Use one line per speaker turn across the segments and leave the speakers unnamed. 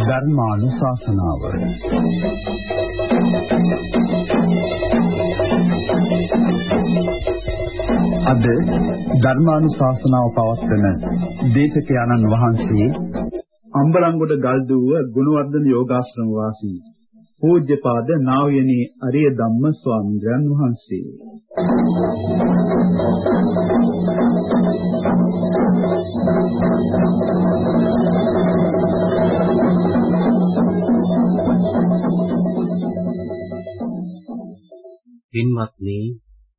ධර්මානුශාසනාව අද ධර්මානුශාසනාව පවත්වන දේශකයන්න් වහන්සේ අම්බලන්ගොඩ ගල්දුව ගුණවර්ධන යෝගාශ්‍රම වාසී පූජ්‍යපාද නා වූ යනි අරිය ධම්ම ස්වාමීන් වහන්සේ.
පින්වත්නි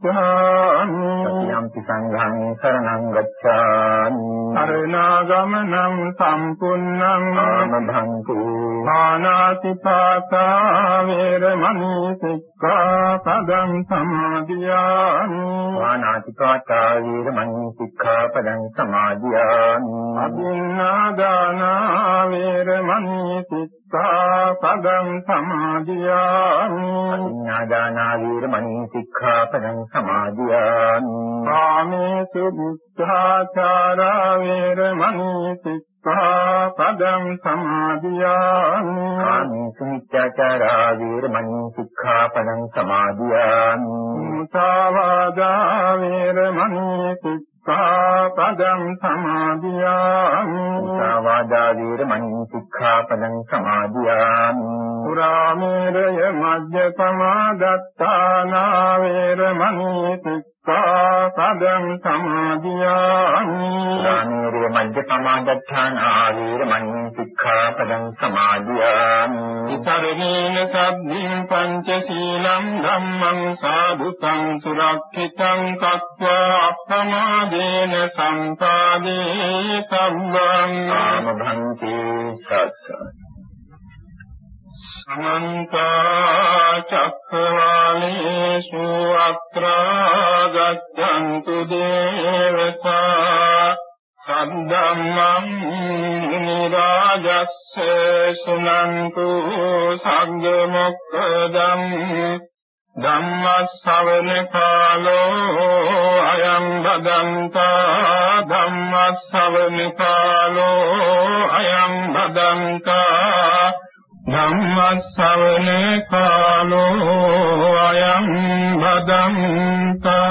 සත්‍යම්පි සංඝං සරණං ගච්ඡාමි. අරණාගමනං සම්පුන්නං ආමභංතු ආනාති පාතා වේරමණී සික්ඛාපදං සමාදියාමි. ආනාති පාතා වේරමණී සික්ඛාපදං සමාදියාමි. අදින්නාදානා වේරමණී සික්ඛාපදං සමාදියාමි. අදින්නාදානා වේරමණී සික්ඛාපදං සමාදියාමි ආමේසු බුද්ධාචාරා වේරමණී සික්ඛාපදං සමාදියාමි ආමේසුච්චාචාරා වේරමණී සික්ඛාපදං සමාදියාමි මුසාවාදා වේරමණී සික්ඛාපදං සමාදියාමි මුසාවාදා වේරමණී සික්ඛාපදං සමාදියාමි පුරාමේරය මජ්ජපමාදත්තානා වේරමණී සික්ඛාපදං සමාදියාමි. දානීරිය මජ්ජපමාදත්තාන ආවීර මඤ්ඤ සික්ඛාපදං සමාදියාමි. ඉතරණේන සබ්බින් පංචශීලං ධම්මං සාදුතං සුරක්ෂිතං කତ୍වා අප්පමාදේන සම්පාදේ සම්බං ආම භන්ති සත්සං අනන්ත චක්කවාලේසු අත්‍රා ගච්ඡන්තු දේවතා සම්ධම්මං නිරාජස්ස සුනන්තු සංඝ මොක්ඛදම් ධම්මස්සවන කාලෝ අයං බදන්තා ධම්මස්සවන කාලෝ අයං බදන්තා ධම්මස්සවන කාලෝ අයං බදන්තා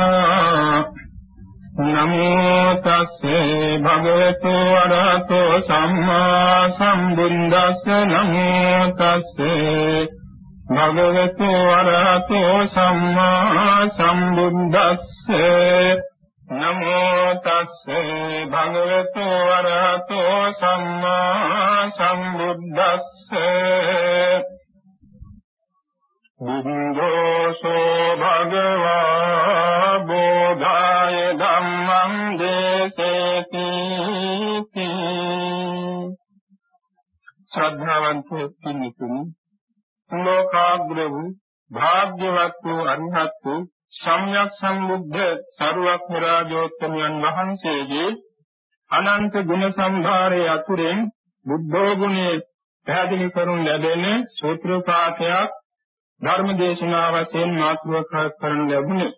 නමෝ තස්සේ භගවතු වරහතෝ සම්මා සම්බුද්දස්ස. නමෝ තස්සේ භගවතු වරහතෝ සම්මා සම්බුද්දස්සේ. නමෝ තස්සේ භගවතු වරහතෝ සම්මා සම්බුද්දස්ස. බුද්ධෝසෝ භගවා බෝධාය ධම්මං දේසේති. ශ්‍රද්ධාවන්ත පින්තුනි ලෝකාග්‍ර වූ භාග්‍යවත් වූ අරිහත් වූ සම්්‍යක් සම්බුද්ධ සරුවක් රාජෝත්තමයන් වහන්සේගේ අනන්ත ගුණ සම්භාරයේ අතුරෙන් බුද්ධෝ ගුණේ පැහැදිලි කරනු ලැබෙන සූත්‍ර පාඨයක් ධර්ම දේශනාව වශයෙන් මාතෘකා කරන ලැබුණේ.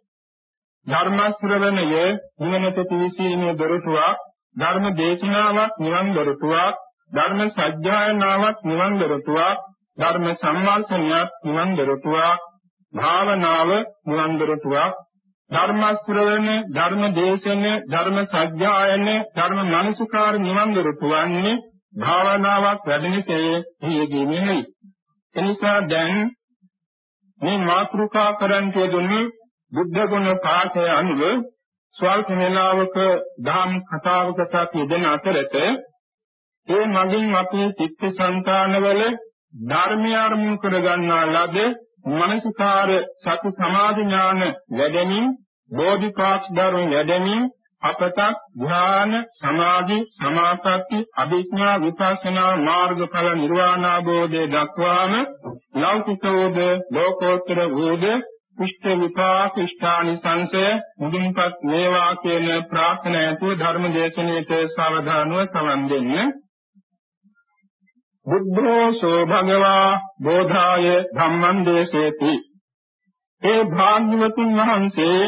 ධර්ම ශ්‍රවණයේ නිවනට පිවිසීමේ දොරටුවක් ධර්ම දේශනාවක් නිවන් දොරටුවක් ධර්ම සත්‍යයනාවක් නිවන් දොරටුවක් ධර්ම සම්මාසනයක් නිවන් දොරටුවක් භාවනාව නිවන් දොරටුවක්. ධර්ම ශ්‍රවණ ධර්ම දේශන ධර්ම සත්‍යයන ධර්ම මනසකාර නිවන් දොරටුවන්නේ භාවනාවක් වැඩෙනසේ හියදීමේ එනිසා දැන් මේ මාතෘකා කරන්ට දුන්නේ බුද්ධ ගුණ පාඨය අනුව ස්වල්ප වේලාවක ධම් කතාවකට යෙදෙන අතරත ඒ මගින් අපේ චිත්ත සංතානවල ධර්මය අරමුණු කර ගන්නා ලද මනසකාර සති සමාධි ඥාන වැඩෙමින් බෝධිපාක්ෂ ධර්ම වැඩෙමින් අපට ධ්‍යාන සමාධි සමාපatti අභිඥා විපස්සනා මාර්ගඵල නිර්වාණ අවබෝධය දක්වාම ලෞකිකෝද ලෝකෝත්තර වූද කුෂ්ඨ විපාක ඉෂ්ඨානි සංසය මුදුන්පත් වේවා කියන ප්‍රාර්ථනා ඇතුව ධර්ම දේශනාවට සාවධානව සමන් දෙන්න. බුද්ධෝ සෝ භගවා බෝධාය ධම්මං දේශේති ඒ භාග්‍යවතුන් වහන්සේ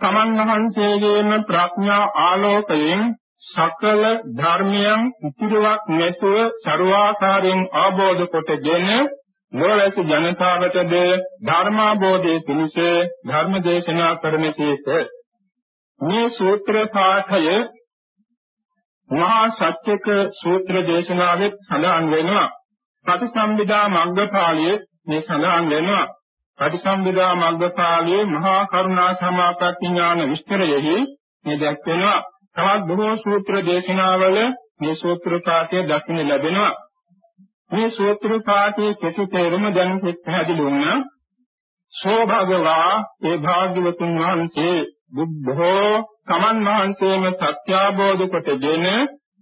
තමන් වහන්සේගේම ප්‍රඥා ආලෝකයෙන් සකල ධර්මයන් ඉතිරිවක් නැතුව ਸਰවාකාරයෙන් අවබෝධ කොටගෙන නොලැසි ජනතාවටද ධර්මාබෝධයේ පිණිස ධර්ම දේශනා කරන සේක මේ සූත්‍ර පාඨය මහා සත්‍යක සූත්‍ර දේශනාවෙත් සඳහන් වෙනවා. ප්‍රතිසම්විදා මග්ගපාළියේ මේ සඳහන් වෙනවා. පටිසම්භිදා මග්ගපාළියේ මහා කරුණා සමාපatti ඥාන විස්තරයෙහි මේ දැක්වෙනවා. තවත් බොහෝ සූත්‍ර දේශනාවල මේ සූත්‍ර පාඨය දක්වන්න ලැබෙනවා. මේ සූත්‍ර පාඨයේ කෙටි තේරුම දැන් පැහැදිලි වුණා. සෝ භගවා ඒ භාග්‍යවතුන් වහන්සේ බුද්ධෝ කමන් වහන්සේම සත්‍ය අවබෝධ කොටගෙන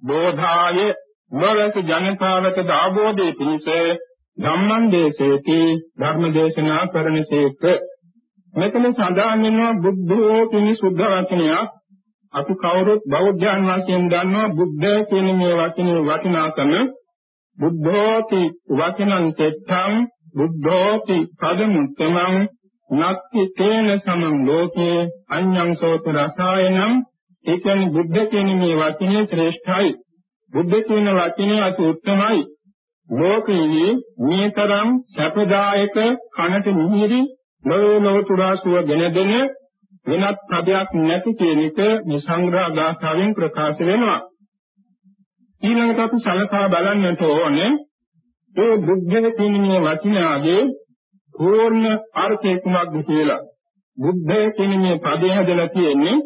බෝධාය මොලක ජනතාවට දාබෝධයේ පිණිස ධම්මං දේශේති ධර්ම දේශනා කරනසේක මෙතන සඳහන් වෙනවා බුද්ධෝ කියන සුද්ධ වචනයක්. අපි කවුරුත් බෞද්ධයන් වශයෙන් දන්නවා බුද්ධ කියන මේ වචනේ වටිනාකම. බුද්ධෝති වචනං තෙත්තං බුද්ධෝති පදමුත්තමං නක්ති තේන සමං ලෝකේ අඤ්ඤං සෝත රසායනං. ඒ කියන්නේ බුද්ධ කියන මේ වචනේ ශ්‍රේෂ්ඨයි. බුද්ධ කියන වචනේ අති උත්තමයි ලෝකයේ මේතරම් සැපදායක කනට මිහිරි ලෝලෝතුරා සුව ගෙන දෙන වෙනත් පදයක් නැති කියන එක මේ සංග්‍රහ ගාථාවෙන් ප්‍රකාශ වෙනවා. ඊළඟට අපි සලකා බලන්නට ඕනේ ඒ බුද්ධ කියන වචනයගේ පූර්ණ අර්ථය කුමක්ද කියලා. බුද්ධ කියන මේ පදේ හැදලා තියෙන්නේ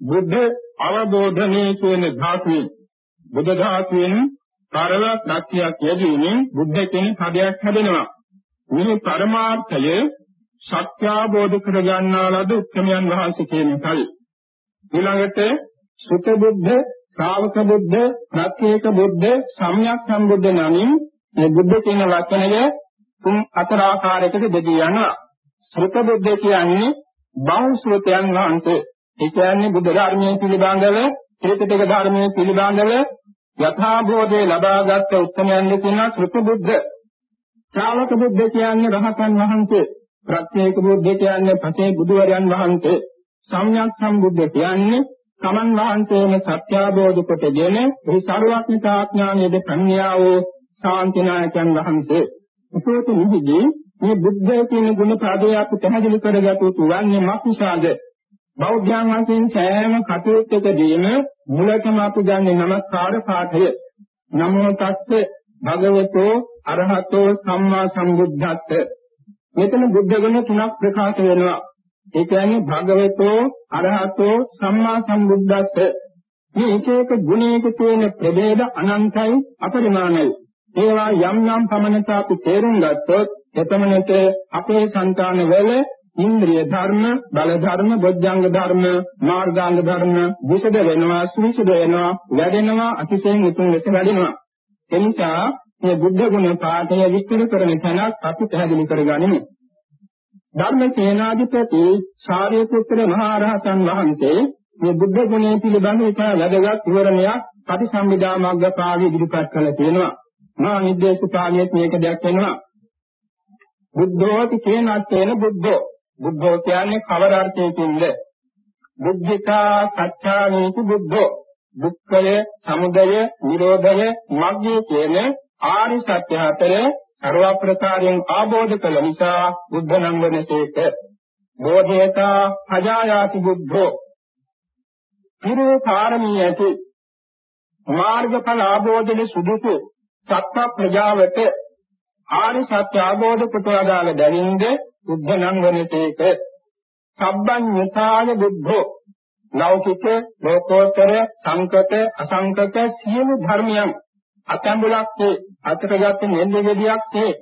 බුද්ධ අවබෝධනේ කියන ධාතුවේ බුද්ධ ධාතුවෙන් පරල ප්‍රත්‍යක් යෙදීමෙන් බුද්ධ කියන පදයක් හැදෙනවා. මේ පරමාර්ථය සත්‍ය අවබෝධ කර ගන්නා ලද උත්තරයන් වහන්සේ කියන එකයි. ඊළඟට සුත බුද්ධ, ශ්‍රාවක බුද්ධ, ප්‍රත්‍යේක බුද්ධ, සම්්‍යක් සම්බුද්ධ නමින් මේ බුද්ධ කියන වචනය තුන් හතර ආකාරයකට බෙදී යනවා. සුත බුද්ධ කියන්නේ බෞද්ධයන් වහන්සේ. ඒ කියන්නේ බුද්ධ ධර්මයේ පිළිබඳව, ත්‍රිපිටක ධර්මයේ පිළිබඳව යථාභෝධය ලබාගත් උත්තරයන් කියනවා ත්‍රිපු බුද්ධ. ශ්‍රාවක බුද්ධ කියන්නේ රහතන් වහන්සේ. ප්‍රත්‍යේක බුද්ධ කියන්නේ පසේ බුදුවරයන් වහන්සේ. සම්්‍යක් සම්බුද්ධ කියන්නේ සමන් වහන්සේම සත්‍යාබෝධ කොටගෙන එහි සරුවක්නිතා ඥානයේද ප්‍රඥා වූ ශාන්තිනායකයන් වහන්සේ. උපෝත නිහිදී මේ බුද්ධ කියන ගුණ ප්‍රාදේ අපි පැහැදිලි කරගත යුතු වන්නේ මක්නිසාද? බෞද්ධයන් වහන්සේ සෑම කටයුත්තකදීම මුලටම අපි ගන්නේ නමස්කාර පාඨය. නමෝ තස්ස භගවතෝ අරහතෝ සම්මා සම්බුද්ධස්ස. මෙතන බුද්ධ ගුණ තුනක් ප්‍රකාශ වෙනවා. ඒ කියන්නේ භගවතෝ අරහතෝ සම්මා සම්බුද්ධස්ස. මේ එක එක ගුණයක තියෙන ප්‍රභේද අනන්තයි අපරිමාණයි. ඒවා යම් යම් පමණට අපි තේරුම් ගත්තොත් එතමනට අපේ సంతාන වල ඉන්ද්‍රිය ධර්ම, බල ධර්ම, බොද්ධාංග ධර්ම, මාර්ගාංග ධර්ම විසද වෙනවා, සුවිසද වෙනවා, වැඩෙනවා, අතිශයින් උතුම් ලෙස වැඩෙනවා. එනිසා මේ බුද්ධ ගුණ පාඨය විස්තර කරන තැනක් අපි පැහැදිලි කරගනිමු. ධර්ම සේනාධිපති සාරිපුත්‍ර මහ රහතන් වහන්සේ මේ බුද්ධ ගුණය පිළිබඳව ඉතා වැදගත් විවරණයක් ප්‍රතිසම්බිදා මග්ගපාවේ ඉදිරිපත් කළා කියනවා. මහා නිද්දේශකාලියෙත් මේක දැක්වෙනවා. බුද්ධෝති කේනත්තේන බුද්ධෝ බුද්ධෝ කියන්නේ කවර අර්ථයකින්ද? බුද්ධිකා සත්‍යානීති බුද්ධෝ. දුක්ඛය, සමුදය, නිරෝධය, මග්ගය කියන ආරි සත්‍ය හතරේ ਸਰවප්‍රකාරයෙන් ආબોධ කළ නිසා බුද්ධ නම් වෙනසේක. බෝධේතා අජායාති බුද්ධෝ. පිරෝකාරණී ඇති මාර්ගඵල ආબોධයේ සුදුසු සත්‍ය ප්‍රජාවට ආරි සත්‍ය ආબોධ කොට අදාළ දැනින්ද බුද්ධ නම් වනසේක. සබ්බඤ්ඤතාය බුද්ධෝ. ලෞකික ලෝකෝත්තර සංකත අසංකත සියලු ධර්මයන් අතඹලක් තේ අතරගත් නෙල්ල ගෙඩියක් තේ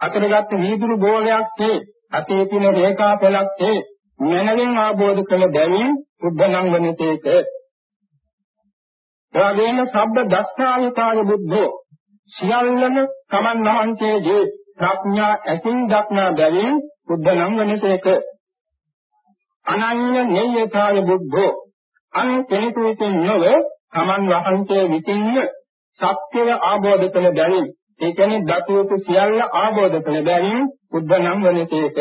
අතරගත් වීදුරු ගෝලයක් තේ අතේ තියෙන රේඛා පෙළක් තේ මනලින් ආબોධ කළ බැවින් බුද්ධ නම් වනතේක එවැගේම සබ්බ දස්සාවිතාය බුද්ධෝ. සියල්ලම තමන් වහන්සේගේ ප්‍රඥා ඇසින් දක්නා බැවින් බුද්ධ නම් වනතේක අනන්‍ය නෙය්‍යතාය බුද්ධෝ. අන් කෙනෙකු විසින් නොව තමන් වහන්සේ විසින්ම සත්‍යය ආબોධ කළ බැවින් ඒ කියන්නේ දතුවක සියල්ල ආબોධ කළ බැවින් බුද්ධ නම් වනසේක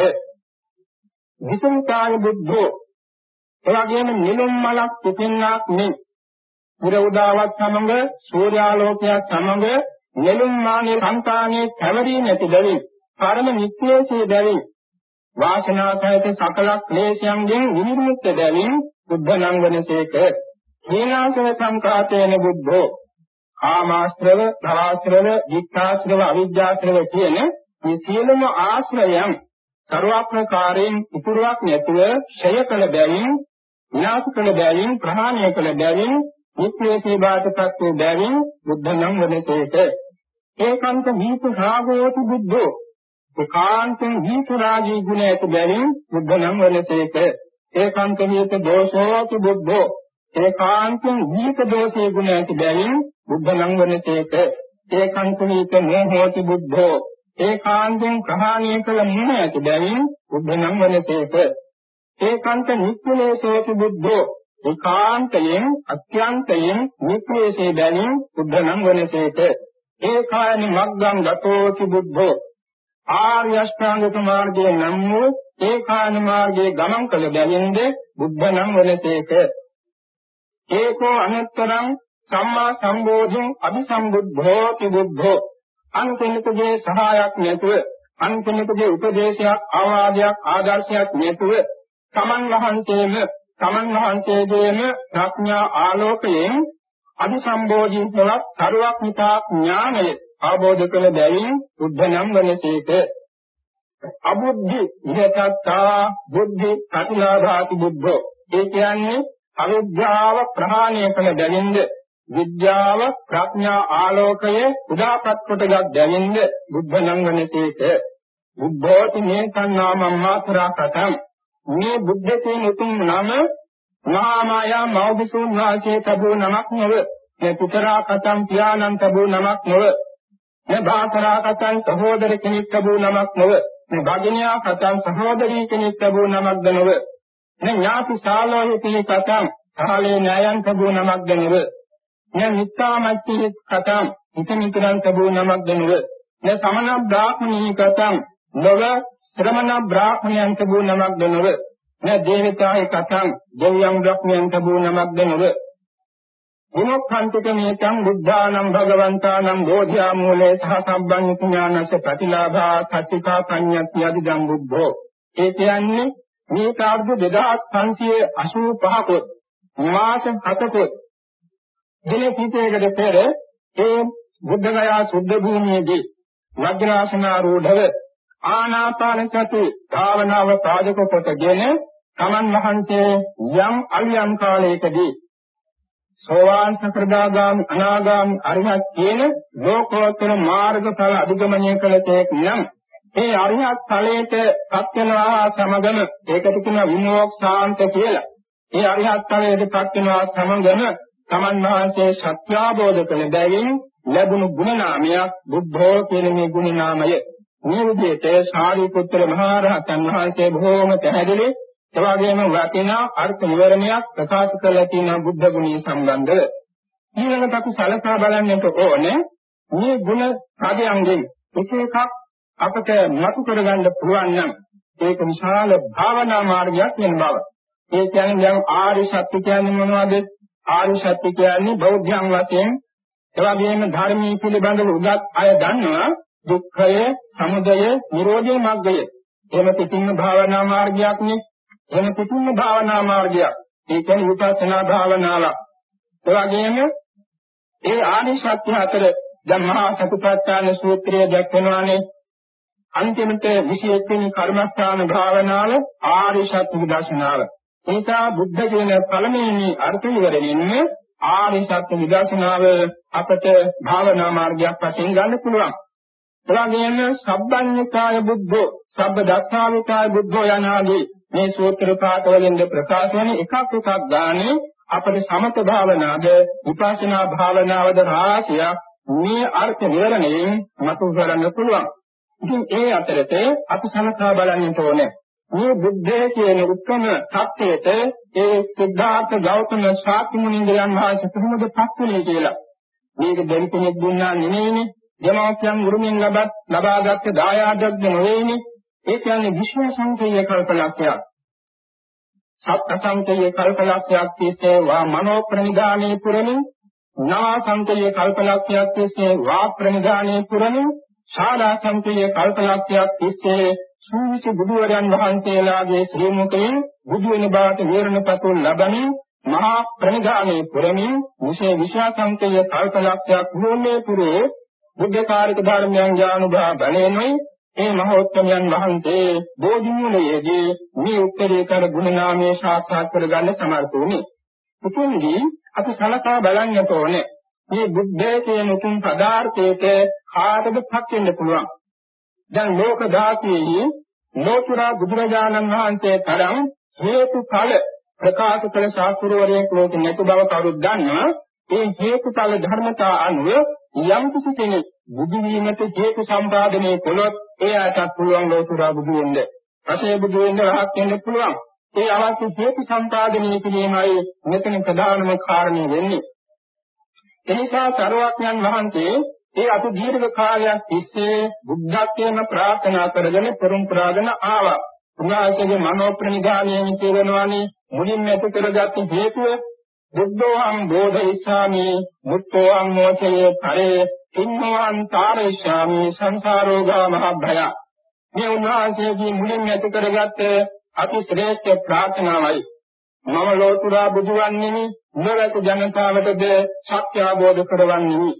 විසුද්ධාය බුද්ධෝ. එවැගේම නිලුම් මලක් පිටින්නක් නෙයි පුර උදාවත් සමඟ සූර්යාලෝකයක් සමඟ නිලුම් මානේ සංකානේ පැවරී නැති බැවින් පරම නිත්‍යයේ බැවින් වාසනාසහිත සකල ක්ලේශයන්ගෙන් විනිර්මුක්ත බැවින් බුද්ධ නම් වනසේක හේනාසව සංකාතේන බුද්ධෝ. කාමාශ්‍රව, භවශ්‍රව, වික්ඛාශ්‍රව, අවිජ්ජාශ්‍රව කියන මේ සියලුම ආශ්‍රයයන් ਸਰවඥකාරයෙන් උපුරවක් නැතුව ඡය කළ බැවින් විනාශ කළ බැවින් ප්‍රහාණය කළ බැවින් නිත්‍යසේ බාටපත් වූ බැවින් බුද්ධ නම් වනසේක ඒකාන්ත දීප රාගෝති බුද්ධෝ. ඒකාන්තෙන් දීප රාගී ගුණ ඇති බැවින් බුද්ධ නම් වනසේක ඒකාන්ත දීප දෝෂෝති බුද්ධෝ. ඒකාන්තෙන් දීප දෝෂේ ගුණ ඇති බැවින් බුද්ධ නම් වනසේක ඒකාන්තනීත මොහෝති බුද්ධෝ. ඒකාන්තෙන් ප්‍රහාණය කළ මොහ ඇති බැවින් බුද්ධ නම් වනසේක ඒකාන්ත නිත්‍යලේශෝති බුද්ධෝ. ඒකාන්තයෙන් අත්‍යන්තයෙන් නිත්‍යලේශේ බැවින් බුද්ධ නම් වනසේක ඒකායනි මග්ගං ගතෝති බුද්ධෝ. ආර්ය අෂ්ටාංගික මාර්ගයේ නම් වූ ඒකායන මාර්ගයේ ගමන් කළ බැවින්ද බුද්ධ නම් වනසේක ඒකෝ අනුත්තරං සම්මා සම්බෝධින් අபிසම්බුද්ධෝති බුද්ධෝ. අන්තිමකගේ සහායක් නැතුව අන්තිමකගේ උපදේශයක් ආවාදයක් ආදර්ශයක් නැතුව තමන් වහන්සේම තමන් වහන්සේගේම ප්‍රඥා ආලෝකයෙන් අபிසම්බෝධින් වලත් කරුවක් මිතා ඥානය ආબોධ කළ බැවින් බුද්ධ නම් වනසේක අබුද්ධි ඉහතත්තා බුද්ධි ප්‍රතිලාභාති බුද්ධෝ. ඒ කියන්නේ අවිද්‍යාව ප්‍රහාණය කළ බැවින්ද විද්‍යාව ප්‍රඥා ආලෝකය උදාපත් කොටගත් බැවින්ද බුද්ධ නම් වනසේක බුද්ධෝති මේ කන්නාමම් මාතරා කතම් මේ බුද්ධ කියන උතුම් නම මහා මායා මෞබිසුන් වාසේ තබු නමක් නොව මේ පුතරා කතම් පියාණන් තබු නමක් නොව මේ භාතරා කතම් සහෝදර කෙනෙක් තබු නමක් නොව මේ භගිනියා කතම් සහෝදරී කෙනෙක් තබු නමක්ද නොව මේ ඥාති ශාලෝහි පිළි කතම් සාලේ ඥායන් තබු නමක්ද නොව මේ මිත්‍යාමච්චි කතම් හිතමිතරන් තබු නමක්ද නොව මේ සමන බ්‍රාහ්මණී කතම් නොව ශ්‍රමණ බ්‍රාහ්මණයන් තබු නමක්ද නොව මේ දේවතායි කතම් දෙවියන් බ්‍රහ්මයන් තබු නමක්ද නොව. ගුණෝත්ථන්තික මේතං බුද්ධානම් භගවන්තානම් බෝධියා මූලේ සහ සම්බන් ඥානස ප්‍රතිලාභා සත්‍තිකා ප්‍රඥාති අධිගම් බුද්ධෝ. ඒ කියන්නේ මේ කාර්ය 2585 කොත් මාස 7 කොත් දින කීපයකට පෙර ඒ බුද්ධ ගයා සුද්ධ භූමියේදී වජ්‍රාසනාරූඪව ආනාපාන සති භාවනාව පාදක කොටගෙන තමන් වහන්සේ යම් අලියම් කාලයකදී සෝවාන් සකෘදාගාමි අනාගාමි අරිහත් කියන ලෝකෝත්තර මාර්ගඵල අධිගමනය කළ තේක් නම් ඒ අරිහත් ඵලයට පත් වෙනවා සමගම ඒකට කියන විමෝක්ෂාන්ත කියලා. ඒ අරිහත් ඵලයට පත් වෙනවා සමගම තමන් වහන්සේ සත්‍ය අවබෝධ කළ බැවින් ලැබුණු ගුණ නාමයක් බුද්ධෝ කියන මේ ගුණ නාමය. මේ විදිහට සාරිපුත්‍ර මහ රහතන් වහන්සේ බොහෝම පැහැදිලි එවාගෙම වටිනා අර්ථ විවරණයක් ප්‍රකාශ කරලා තියෙන බුද්ධ ගුණය සම්බන්ධව. ඊළඟට අපි සලකා බලන්නට ඕනේ මේ ගුණ පදයන්ගෙන් එක එකක් අපට මතු කරගන්න පුළුවන් නම් ඒක විශාල භාවනා මාර්ගයක් වෙන බව. ඒ කියන්නේ දැන් ආර්ය සත්‍ය කියන්නේ මොනවද? ආර්ය සත්‍ය කියන්නේ බෞද්ධයන් වශයෙන් එවාගෙම ධර්මී පිළිබඳව උගත් අය දන්නවා දුක්ඛය, සමුදය, නිරෝධය මාර්ගය. එහෙම පිටින්ම භාවනා මාර්ගයක් නේ. එහෙම පිටින්ම භාවනා මාර්ගයක්. ඒ කියන්නේ විපස්සනා භාවනාවක්. එවාගෙම ඒ ආර්ය සත්‍ය අතර දැන් මහා සතිපට්ඨාන සූත්‍රය දැක්වෙනවානේ අන්තිමට 21 වෙනි කර්මස්ථාන භාවනාව ආර්ය සත්‍ය විදර්ශනාව. එනිසා බුද්ධ කියන පළමුවෙනි අර්ථ ඉවරෙන්නේ ආර්ය සත්‍ය විදර්ශනාව අපට භාවනා මාර්ගයක් වශයෙන් ගන්න පුළුවන්. එවැගේම සබ්බඤ්ඤකාය බුද්ධෝ සබ්බ දස්සාවිකාය බුද්ධෝ යනාදී මේ සූත්‍ර පාඨවලින් ප්‍රකාශ වෙන එකක් එකක් ගානේ අපේ සමත භාවනාවද විපස්සනා භාවනාවද රාශියක් මේ අර්ථ විවරණයෙන් මතු කරගන්න පුළුවන්. ඉතින් ඒ අතරත අපි සලකා බලන්නට ඕනේ. මේ බුද්ධය කියන උත්තම සත්‍යයට ඒ සිද්ධාර්ථ ගෞතම ශාක්‍ය මුනිඳුරන් වහන්සේ කොහොමද පත්ුනේ කියලා. මේක දෙවි කෙනෙක් දුන්නා නෙමෙයිනේ. දෙමාපියන් උරුමින් ලබත් ලබාගත් දායාදයක් නෙවෙයිනේ. ඒ කියන්නේ විශ්ව සංකේය කල්පලක්ෂයක්. සත්‍ය සංකේය කල්පලක්ෂයක් තිස්සේ වා මනෝ ප්‍රනිදානේ පුරමින් නා සංකේය කල්පලක්ෂයක් තිස්සේ වා ප්‍රනිදානේ පුරමින් ශාලා සංකේය කල්පලක්ෂයක් තිස්සේ සූවිසි බුදුරජාන් වහන්සේලාගේ ශ්‍රී මුඛයෙන් බුදු වෙන බවට විවරණපතු ලැබමින් මහා ප්‍රනිධානයේ පුරමින් විශේෂ විශාසංකේය කල්පලක්ෂයක් වූනේ පුරේ බුද්ධ කාර්යක ධර්මයන් ඥානුභා බලෙනුයි ඒ මහෝත්තමයන් වහන්සේ බෝධිමූලයේදී මේ උත්තරීතර ගුණ නාමයේ සාක්ෂාත් කරගන්න සමර්ථ වුණේ. උතුම්දී අපි සලකා බලන්නට ඕනේ මේ බුද්ධයේ කියන උතුම් පදාර්ථයක කාටද පත් වෙන්න පුළුවන්. දැන් ලෝක ධාතුවේ ලෝතුරා බුදුරජාණන් වහන්සේ තරම් හේතුඵල ප්‍රකාශ කළ ශාස්ත්‍රවරයෙක් ලෝකෙ නැති බව කවුරුත් දන්නවා. ඒ හේතුඵල ධර්මතා අනුව යම් කිසි කෙනෙක් බුදු වීමට හේතු සම්පාදනය කළොත් එයාටත් පුළුවන් ලෝතුරා බුදු වෙන්න. පසේ බුදු වෙන්න රහත් වෙන්න පුළුවන්. ඒ අවශ්‍ය හේතු සම්පාදනය කිරීමයි මෙතන ප්‍රධානම කාරණේ වෙන්නේ. එනිසා සරුවක්ඥන් වහන්සේ ඒ අතු දීර්ඝ කාලයක් තිස්සේ බුද්ධත්වයෙන් ප්‍රාර්ථනා කරගෙන පරම්පරාගෙන ආවා. උන්වහන්සේගේ මනෝ ප්‍රනිධානයෙන් කියනවානේ මුලින්ම ඇති කරගත් හේතුව බුද්ධෝහං බෝධිසාමි මුත්තෝහං මොචයේ කරේ කින්නෝහං තාරේශාමි සංසාරෝගා මහභය මේ උන්වහන්සේගේ මුලින්ම ඇති කරගත් අති ශ්‍රේෂ්ඨ ප්‍රාර්ථනාවයි. මම ලෝතුරා බුදුවන්නේනි නොරට ජනතාවටද සත්‍ය අවබෝධ කරවන්නේනි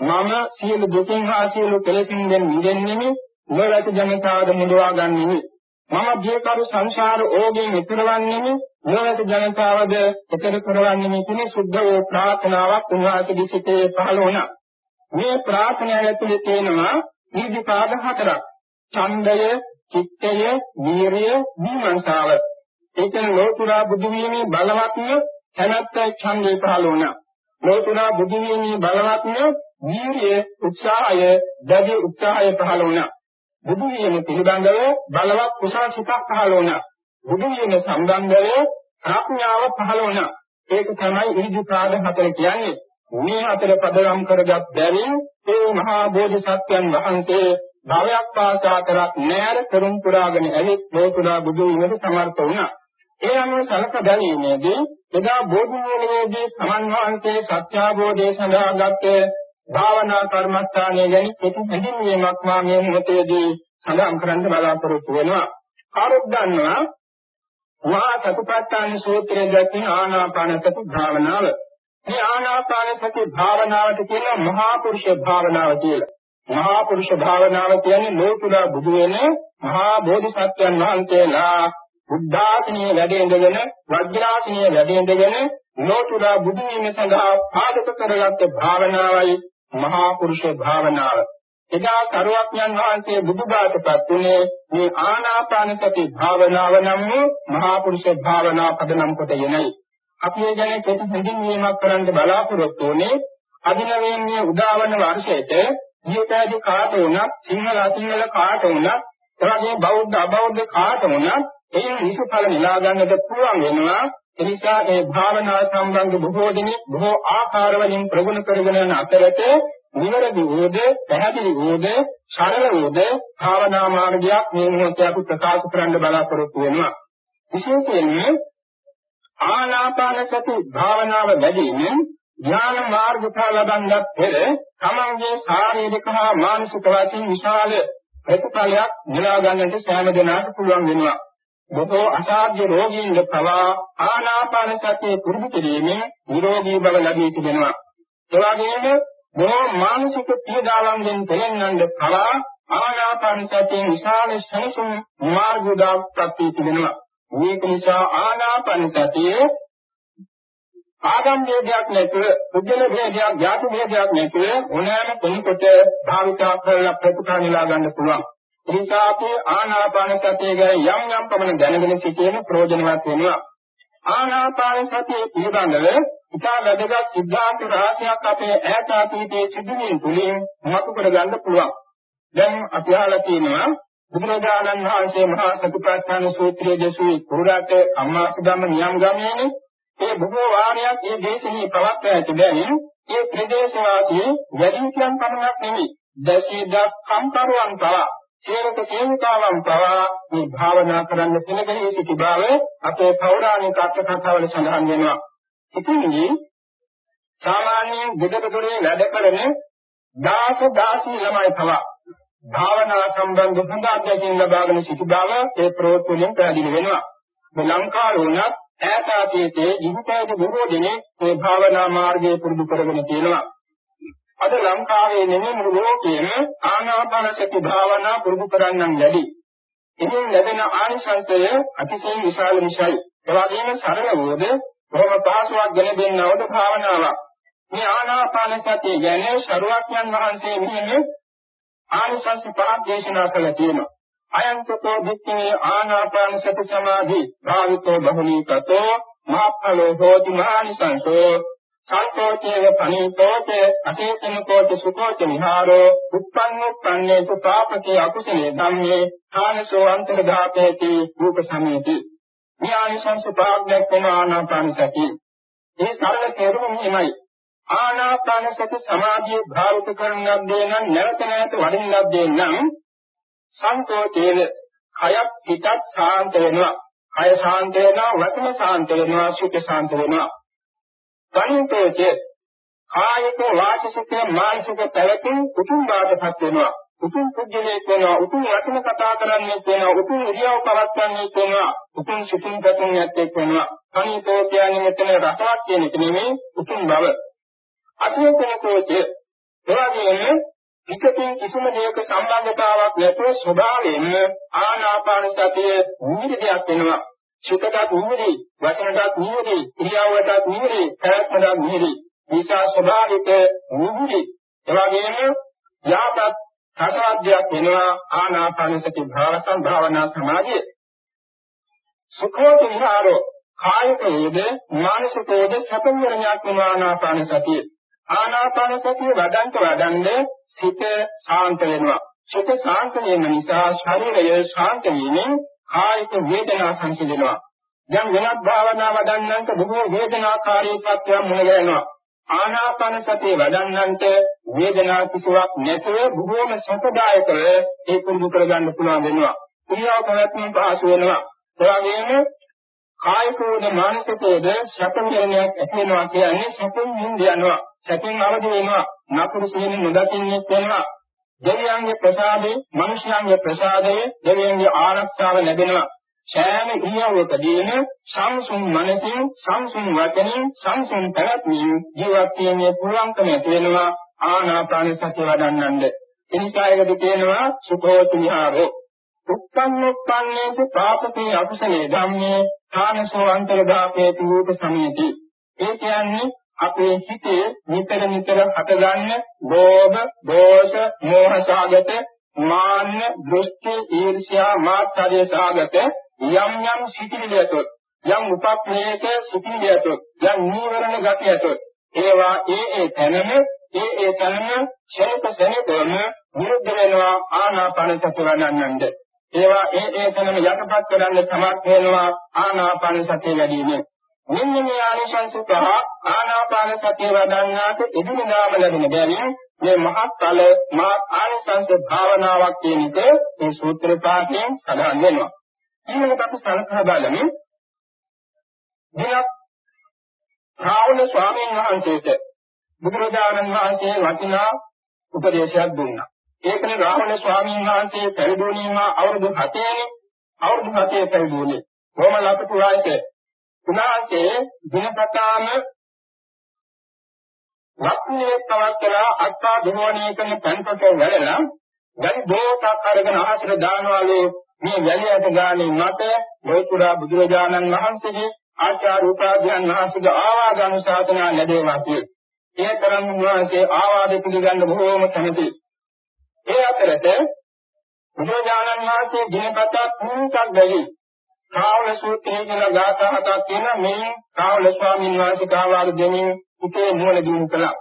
මම සියලු දුකින් හා සියලු කෙලෙසින්ගෙන් මිදෙන්නෙමි නොරට ජනතාවද මුදවා ගන්නෙමි. මම ජීකරු සංසාර ඕගෙන් ඉතරවන්නෙමි නොරට ජනතාවද ඉතර කරවන්නෙමි කියන සුද්ධ වූ ප්‍රාර්ථනාවක් උන්වහන්සේගේ සිතේ පහළ වුණා මේ ප්‍රාර්ථනාව ඇතුලේ තියෙනවා නීති පාද හතරක් ඡන්දය චිත්තය වීරිය විමර්ශාව ඒකෙන් ලෝතුරා බුදු වීමේ බලවත්ම තැනත්ත ඡන්දේ පහළ වුණා ලෝතුරා බුදු වීමේ බලවත්ම වීරිය උත්සාහය දැඩි උත්සාහය පහළ වුණා. බුදු වීම පිළිබඳව බලවත් කුසල සිතක් පහළ වුණා. බුදු වීම සම්බන්ධව ප්‍රඥාව පහළ වුණා. ඒක තමයි ඉරිදි ප්‍රාද හතර කියන්නේ. මේ හතර පදනම් කරගත් බැවින් ඒ මහා බෝධිසත්වයන් වහන්සේ භවයක් පාසා කරක් නෑර කරුම් පුරාගෙන ඇවිත් ලෝතුරා බුදු වීමට සමර්ථ වුණා. ඒ අනුව සලක බැලීමේදී එදා බෝධි මූලයේදී සමන් වහන්සේ සත්‍ය අවබෝධය සඳහා ගත්තේ භාවනා කර්මස්ථානය ගැන කෙටි හැඳින්වීමක් මා මේ මොහොතේදී සඳහන් කරන්න බලාපොරොත්තු වෙනවා. කවුරුත් දන්නවා මහා සතිපට්ඨාන සූත්‍රයේ දැක්වෙන ආනාපාන සති භාවනාව. මේ ආනාපාන සති භාවනාවට කියන මහා පුරුෂ භාවනාව කියලා. මහා පුරුෂ භාවනාව කියන්නේ ලෝකුරා බුදු වෙන මහා බෝධිසත්වයන් වහන්සේලා බුද්ධාසනීය වැඩ ඉඳගෙන වජ්‍රාසනීය වැඩ ඉඳගෙන ලෝතුරා බුදු වීම සඳහා පාදක කරගත් භාවනාවයි මහා පුරුෂ භාවනාව. එදා කරුවක්ඥන් වහන්සේ බුදුබාටපත් උනේ මේ ආනාපාන සති භාවනාව නම් වූ මහා පුරුෂ භාවනා පදනම් කොට යනයි. අපි ඒ ගැන කෙටි හැඳින්වීමක් කරන්න බලාපොරොත්තු වුණේ අදිනවෙන් මේ උදාවන වර්ෂයට ජීවිතයේදී කාට වුණත් සිංහල අසිංහල කාට වුණත් එවැගේ බෞද්ධ අබෞද්ධ කාට වුණත් එයින් විසුඵල නෙලා ගන්නට පුළුවන් වෙනවා එනිසා ඒ භාවනා සම්බන්ධ බොහෝ දිනෙක බොහෝ ආකාර වලින් ප්‍රගුණ කරගෙන යන අතරත නිවැරදි වූද පැහැදිලි වූද සරල වූද භාවනා මාර්ගයක් මේ මොහොතේ අපි ප්‍රකාශ කරන්න බලාපොරොත්තු වෙනවා විශේෂයෙන්ම ආනාපාන සති භාවනාව වැඩිමින් ඥාන මාර්ගඵල ලබන්නත් පෙර තමන්ගේ ශාරීරික හා මානසික වශයෙන් විශාල ප්‍රතිඵලයක් නෙලා ගන්නට සෑම දිනකට පුළුවන් වෙනවා. බොහෝ අසාධ්‍ය රෝගීන්ද පවා ආනාපාන සතිය පුරුදු කිරීමෙන් නිරෝගී බව ලැබී තිබෙනවා. ඒ මේ මානසික පීඩාවන්ගෙන් පෙළෙන්නට කලා ආනාපාන සතිය විශාල සංසුන් මාර්ග උදා ප්‍රතිති වෙනවා. මේක නිසා ආනාපාන සතිය ආගම් වේදයක් නැතුව, පුජන වේදයක්, ඥාති වේදයක් නැතුව ඕනෑම කෙනෙකුට භාවිතා කරලා ප්‍රතිඵල නෙලා ගන්න පුළුවන්. ඒ නිසා අපි ආනාපාන සතිය ගැන යම් යම් පමණ දැනගෙන සිටීම ප්‍රයෝජනවත් වෙනවා. ආනාපාන සතිය පිළිබඳව ඉතා වැදගත් සිද්ධාන්ත රහසක් අපේ ඈත අතීතයේ සිදුවීම් තුලින් මතු කර ගන්න පුළුවන්. දැන් අපි අහලා තියෙනවා බුදුරජාණන් වහන්සේ මහා සතිපට්ඨාන සූත්‍රයේ දෙසූ කුරාට අම්මාසගම නියම් ගමේනේ ඒ බොහෝ වාරයක් මේ දේශෙහි පවත්වා ඇති බැවින් ඒ ප්‍රදේශවාසී වැඩිහිටියන් පමණක් නෙවෙයි දසීදක් කම්කරුවන් පවා සේවක සේවිකාවන් පවා මේ භාවනා කරන්න පිළිගැනී සිටි බව අපේ පෞරාණික අටකථාවල සඳහන් වෙනවා. ඉතින්දී සාමාන්‍යයෙන් බුදුදොරේ වැඩ කරන දාස දාසී ළමයි පවා භාවනා සම්බන්ධ හොඳ අධ්‍යයන ලබාගෙන සිටි බව ඒ ප්‍රවෘත්තියෙන් පැහැදිලි වෙනවා. මේ ලංකාවේ වුණත් ඈත අතීතයේ ඉහුපෑද බොහෝ දෙනෙක් මේ භාවනා මාර්ගය පුරුදු කරගෙන තියෙනවා. අද ලංකාවේ නෙමෙයි මුළු ලෝකෙම ආනාපාන සති භාවනා පුරුදු කරන්නන් වැඩි. ඉතින් ලැබෙන ආනිසංසය අතිශයින් විශාල නිසයි. ඒ වගේම සරල වූද බොහොම පහසුවක් ගෙන දෙන්නවද භාවනාවක්. මේ ආනාපාන සතිය ගැන ශරුවක්යන් වහන්සේ මෙහෙම ආනිසංස පහක් දේශනා කළා තියෙනවා. අයංකතෝ විච්ඡේ ආනාපාන සති සමාධි භාවිතෝ බහුලීකතෝ මහඵලෝ හෝති මහානිසංසෝ සංකෝචේව පනීතෝච අතේතනකෝච සුකෝච විහාරෝ උප්පන්නෝප්පන්නේ සුපාපකේ අකුසලේ ධම්මේ ථානසෝ අන්තර්ඝාතේති රූප සමේති ඥානිසංස ප්‍රාඥා ප්‍රමාණාපාන සති ඒ සරල තේරුම මෙහිමයි ආනාපාන සති සමාධිය භාවිත කරනක් දේ නම් නැවත නැවත වඩින්නක් දේ නම් සංකෝචේන කයත් හිතත් ශාන්ත වෙනවා. කය ශාන්ත වෙනවා, වචන ශාන්ත වෙනවා, සිත ශාන්ත වෙනවා. සංකෝච කායික වාචික මානසික පැවතුම් උතුම් බාටපත් වෙනවා. උතුම් කුජලයේ වෙනවා, උතුම් වචන කතා කරන්නේ වෙනවා, උතුම් ඉරියව් පවත්වන්නේ වෙනවා, උතුම් සිතින් පැතුම් යත්තේ වෙනවා. සංකෝච කියන්නේ මෙතන රසවත් කියන එක නෙමෙයි, උතුම් බව. අතිකෝච එවාගෙම එකකින් කිසිම දෙයක සම්බන්ධතාවක් නැතුව ස්වභාවයෙන්ම ආනාපාන සතිය නිවිදයක් වෙනවා. චිතකත් නිවිදි, වචනටත් නිවිදි, ක්‍රියාවටත් නිවිදි, ප්‍රයත්නටත් නිවිදි. නිසා ස්වභාවික නිවිදි. එවැගේම යාපත් සසාධ්‍යයක් වෙනවා ආනාපාන සති භාවසං භාවනා සමාධිය. සුඛෝ විහාරෝ කායික වේද මානසික වේද සැපවිරණයක් වෙනවා ආනාපාන සතිය. ආනාපාන සතිය වඩන්ත වඩන්නේ සිත ශාන්ත වෙනවා. සිත ශාන්ත වීම නිසා ශරීරය ශාන්ත වීමෙන් කායික වේදනා සංසිඳෙනවා. දැන් වෙනත් භාවනා වඩන්නන්ට බොහෝ වේදනාකාරී තත්ත්වයන් මුණ ගැහෙනවා. ආනාපාන සතිය වඩන්නන්ට වේදනා කිසිවක් නැතුව බොහෝම සතුටායකව ඒ පුරුදු කරගන්න පුළුවන් වෙනවා. ක්‍රියාව ප්‍රවත්ම පහසු වෙනවා. ඒ වගේම කායිකෝද මානසිකෝද සැප නිරණයක් ඇති වෙනවා කියන්නේ සැපෙන් නිඳ යනවා. සැපෙන් අවදි වෙනවා නපුරු සිහින නොදකින්නේ වෙනවා දෙවියන්ගේ ප්‍රසාදේ මිනිස්යන්ගේ ප්‍රසාදයේ දෙවියන්ගේ ආරක්ෂාව ලැබෙනවා සෑම ඉරියව්වකදීම සංසුන් මනසින් සංසුන් වචනින් සංසුන් පැවැත්මින් ජීවත් වීමේ පුළුවන්කම ඇති වෙනවා ආනාපාන සතිය වඩන්නන්ද. එනිසා ඒකද කියනවා සුඛෝති විහාරෝ. උප්පන්නොප්පන්නේතු පාපකේ අකුසලේ ධම්මේ ථානසෝ අන්තර්ගාපේති රූප සමේති. ඒ කියන්නේ අපේ හිතේ නිතර නිතර හටගන්න ලෝභ, දෝෂ, මෝහ සාගත, මාන්න, දෘෂ්ටි, ඊර්ෂ්‍යා, මාත්‍යාදී සාගත යම් යම් සිටිවිලට යම් උපක්ලේශ සිටිවිලට යම් නීවරණ ගතියට ඒවා ඒ ඒ තැනම ඒ ඒ තැනම ශේත සෙනෙතම විරුද්ධ වෙනවා ආනාපාන සති වඩන්නන්ද ඒවා ඒ ඒ තැනම යටපත් කරන්න සමර්ථ වෙනවා ආනාපාන සතිය වැඩිමේ. මෙන්න මේ ආනිසංසක ආනාපාන සතිය වඩන්නාට එදිනදාම ලැබෙන බැවින් මේ මහත්ඵල මා ආනිසංස භාවනාවක් කියන එක මේ සූත්‍ර පාඨයෙන් සඳහන් වෙනවා. ඊළඟට අපි සලකා බලමු දිනක් රාවණ ස්වාමීන් වහන්සේට බුදුරජාණන් වහන්සේ වටිනා උපදේශයක් දුන්නා. ඒකනේ රාවණ ස්වාමීන් වහන්සේ පරිදුණීම අවුරුදු 7නේ අවුරුදු 7 පරිදුණේ. කොහොම ලපටු වයසේ උනාසේ දිනපතාම රත්නයේ තවස්සලා අත්තා දුමෝණී කරන පන්පත වැළලා ගනි බෝතක් අරගෙන ආශ්‍ර දානවලු මේ වැලියට ගානේ මත ලෝතුරා බුදුරජාණන් වහන්සේගේ ආචාර්ය උපාධ්‍යයන් වහන්සේගේ ආවාද අනුශාසනා ලැබේවා කියලා. ඒ තරම් උන්වහන්සේ ආවාද පිළිගන්න බොහෝම කැමැතියි. ඒ අතරත බුදුරජාණන් වහන්සේ දිනපතා තුන්ක් බැරි කාවල සූත්‍රයේ කියලා ගාථා හතක් කියන මේ කාවල ස්වාමීන් වහන්සේ ආවාද දෙමින් උතේ නුවණ දිනු කළා.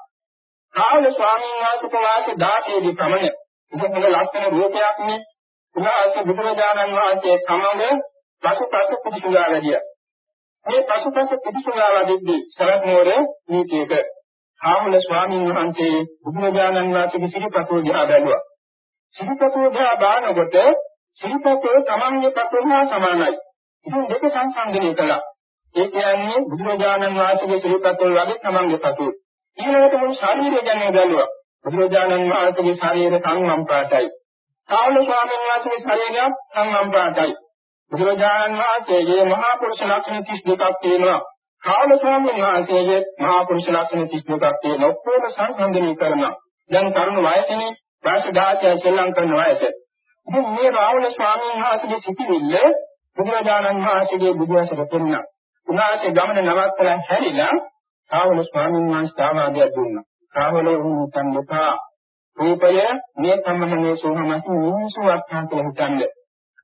කාවල ස්වාමීන් වහන්සේ වාසේ 16 දී පමණ ඉතින් ලස්සන රූපයක් නේ උන්වහන්සේ බුදුරජාණන් වහන්සේ සමග පසුපස පිටිසුලා වැඩියා. මේ පසුපස පිටිසුලා වැඩිද්දී සරත් නුවර නීතියක සාමල ස්වාමීන් වහන්සේ බුදුරජාණන් වහන්සේගේ සිරිපතෝ දිහා බැලුවා. සිරිපතෝ දිහා බලනකොට සිරිපතෝ තමන්ගේ පතෝ හා සමානයි. ඉතින් දෙක සංසන්දනය කළා. ඒ කියන්නේ බුදුරජාණන් වහන්සේගේ සිරිපතෝ වගේ තමන්ගේ පතෝ. ඊළඟට මොන ශරීරය ගැන බැලුවා. බුදුරජාණන් වහන්සේගේ ශරීර සංගම් පාටයි. සාමල ස්වාමීන් වහන්සේගේ ශරීරය සංගම් පාටයි. බුදුරජාණන් වහන්සේගේ මහා පුරුෂ ලක්ෂණ 32ක් තියෙනවා. කාල ස්වාමීන් වහන්සේගේ මහා පුරුෂ ලක්ෂණ 32ක් තියෙන ඔක්කොම සංසන්දනය කරනවා. දැන් තරුණ වයසනේ වයස 16 ශ්‍රී කරන වයස. ඉතින් මේ රාවණ ස්වාමීන් වහන්සේගේ සිටිවිල්ල බුදුරජාණන් වහන්සේගේ බුදුවසර පෙන්නා. උන්වහන්සේ ගමන නවත්තලා හැරිලා රාවණ ස්වාමීන් වහන්සේ ආවාදයක් දුන්නා. රාවණ උන්තන් ලෝකා රූපය මේ සම්මහනේ සෝමමස් මිනිසු අත්හන්තල හිතන්නේ.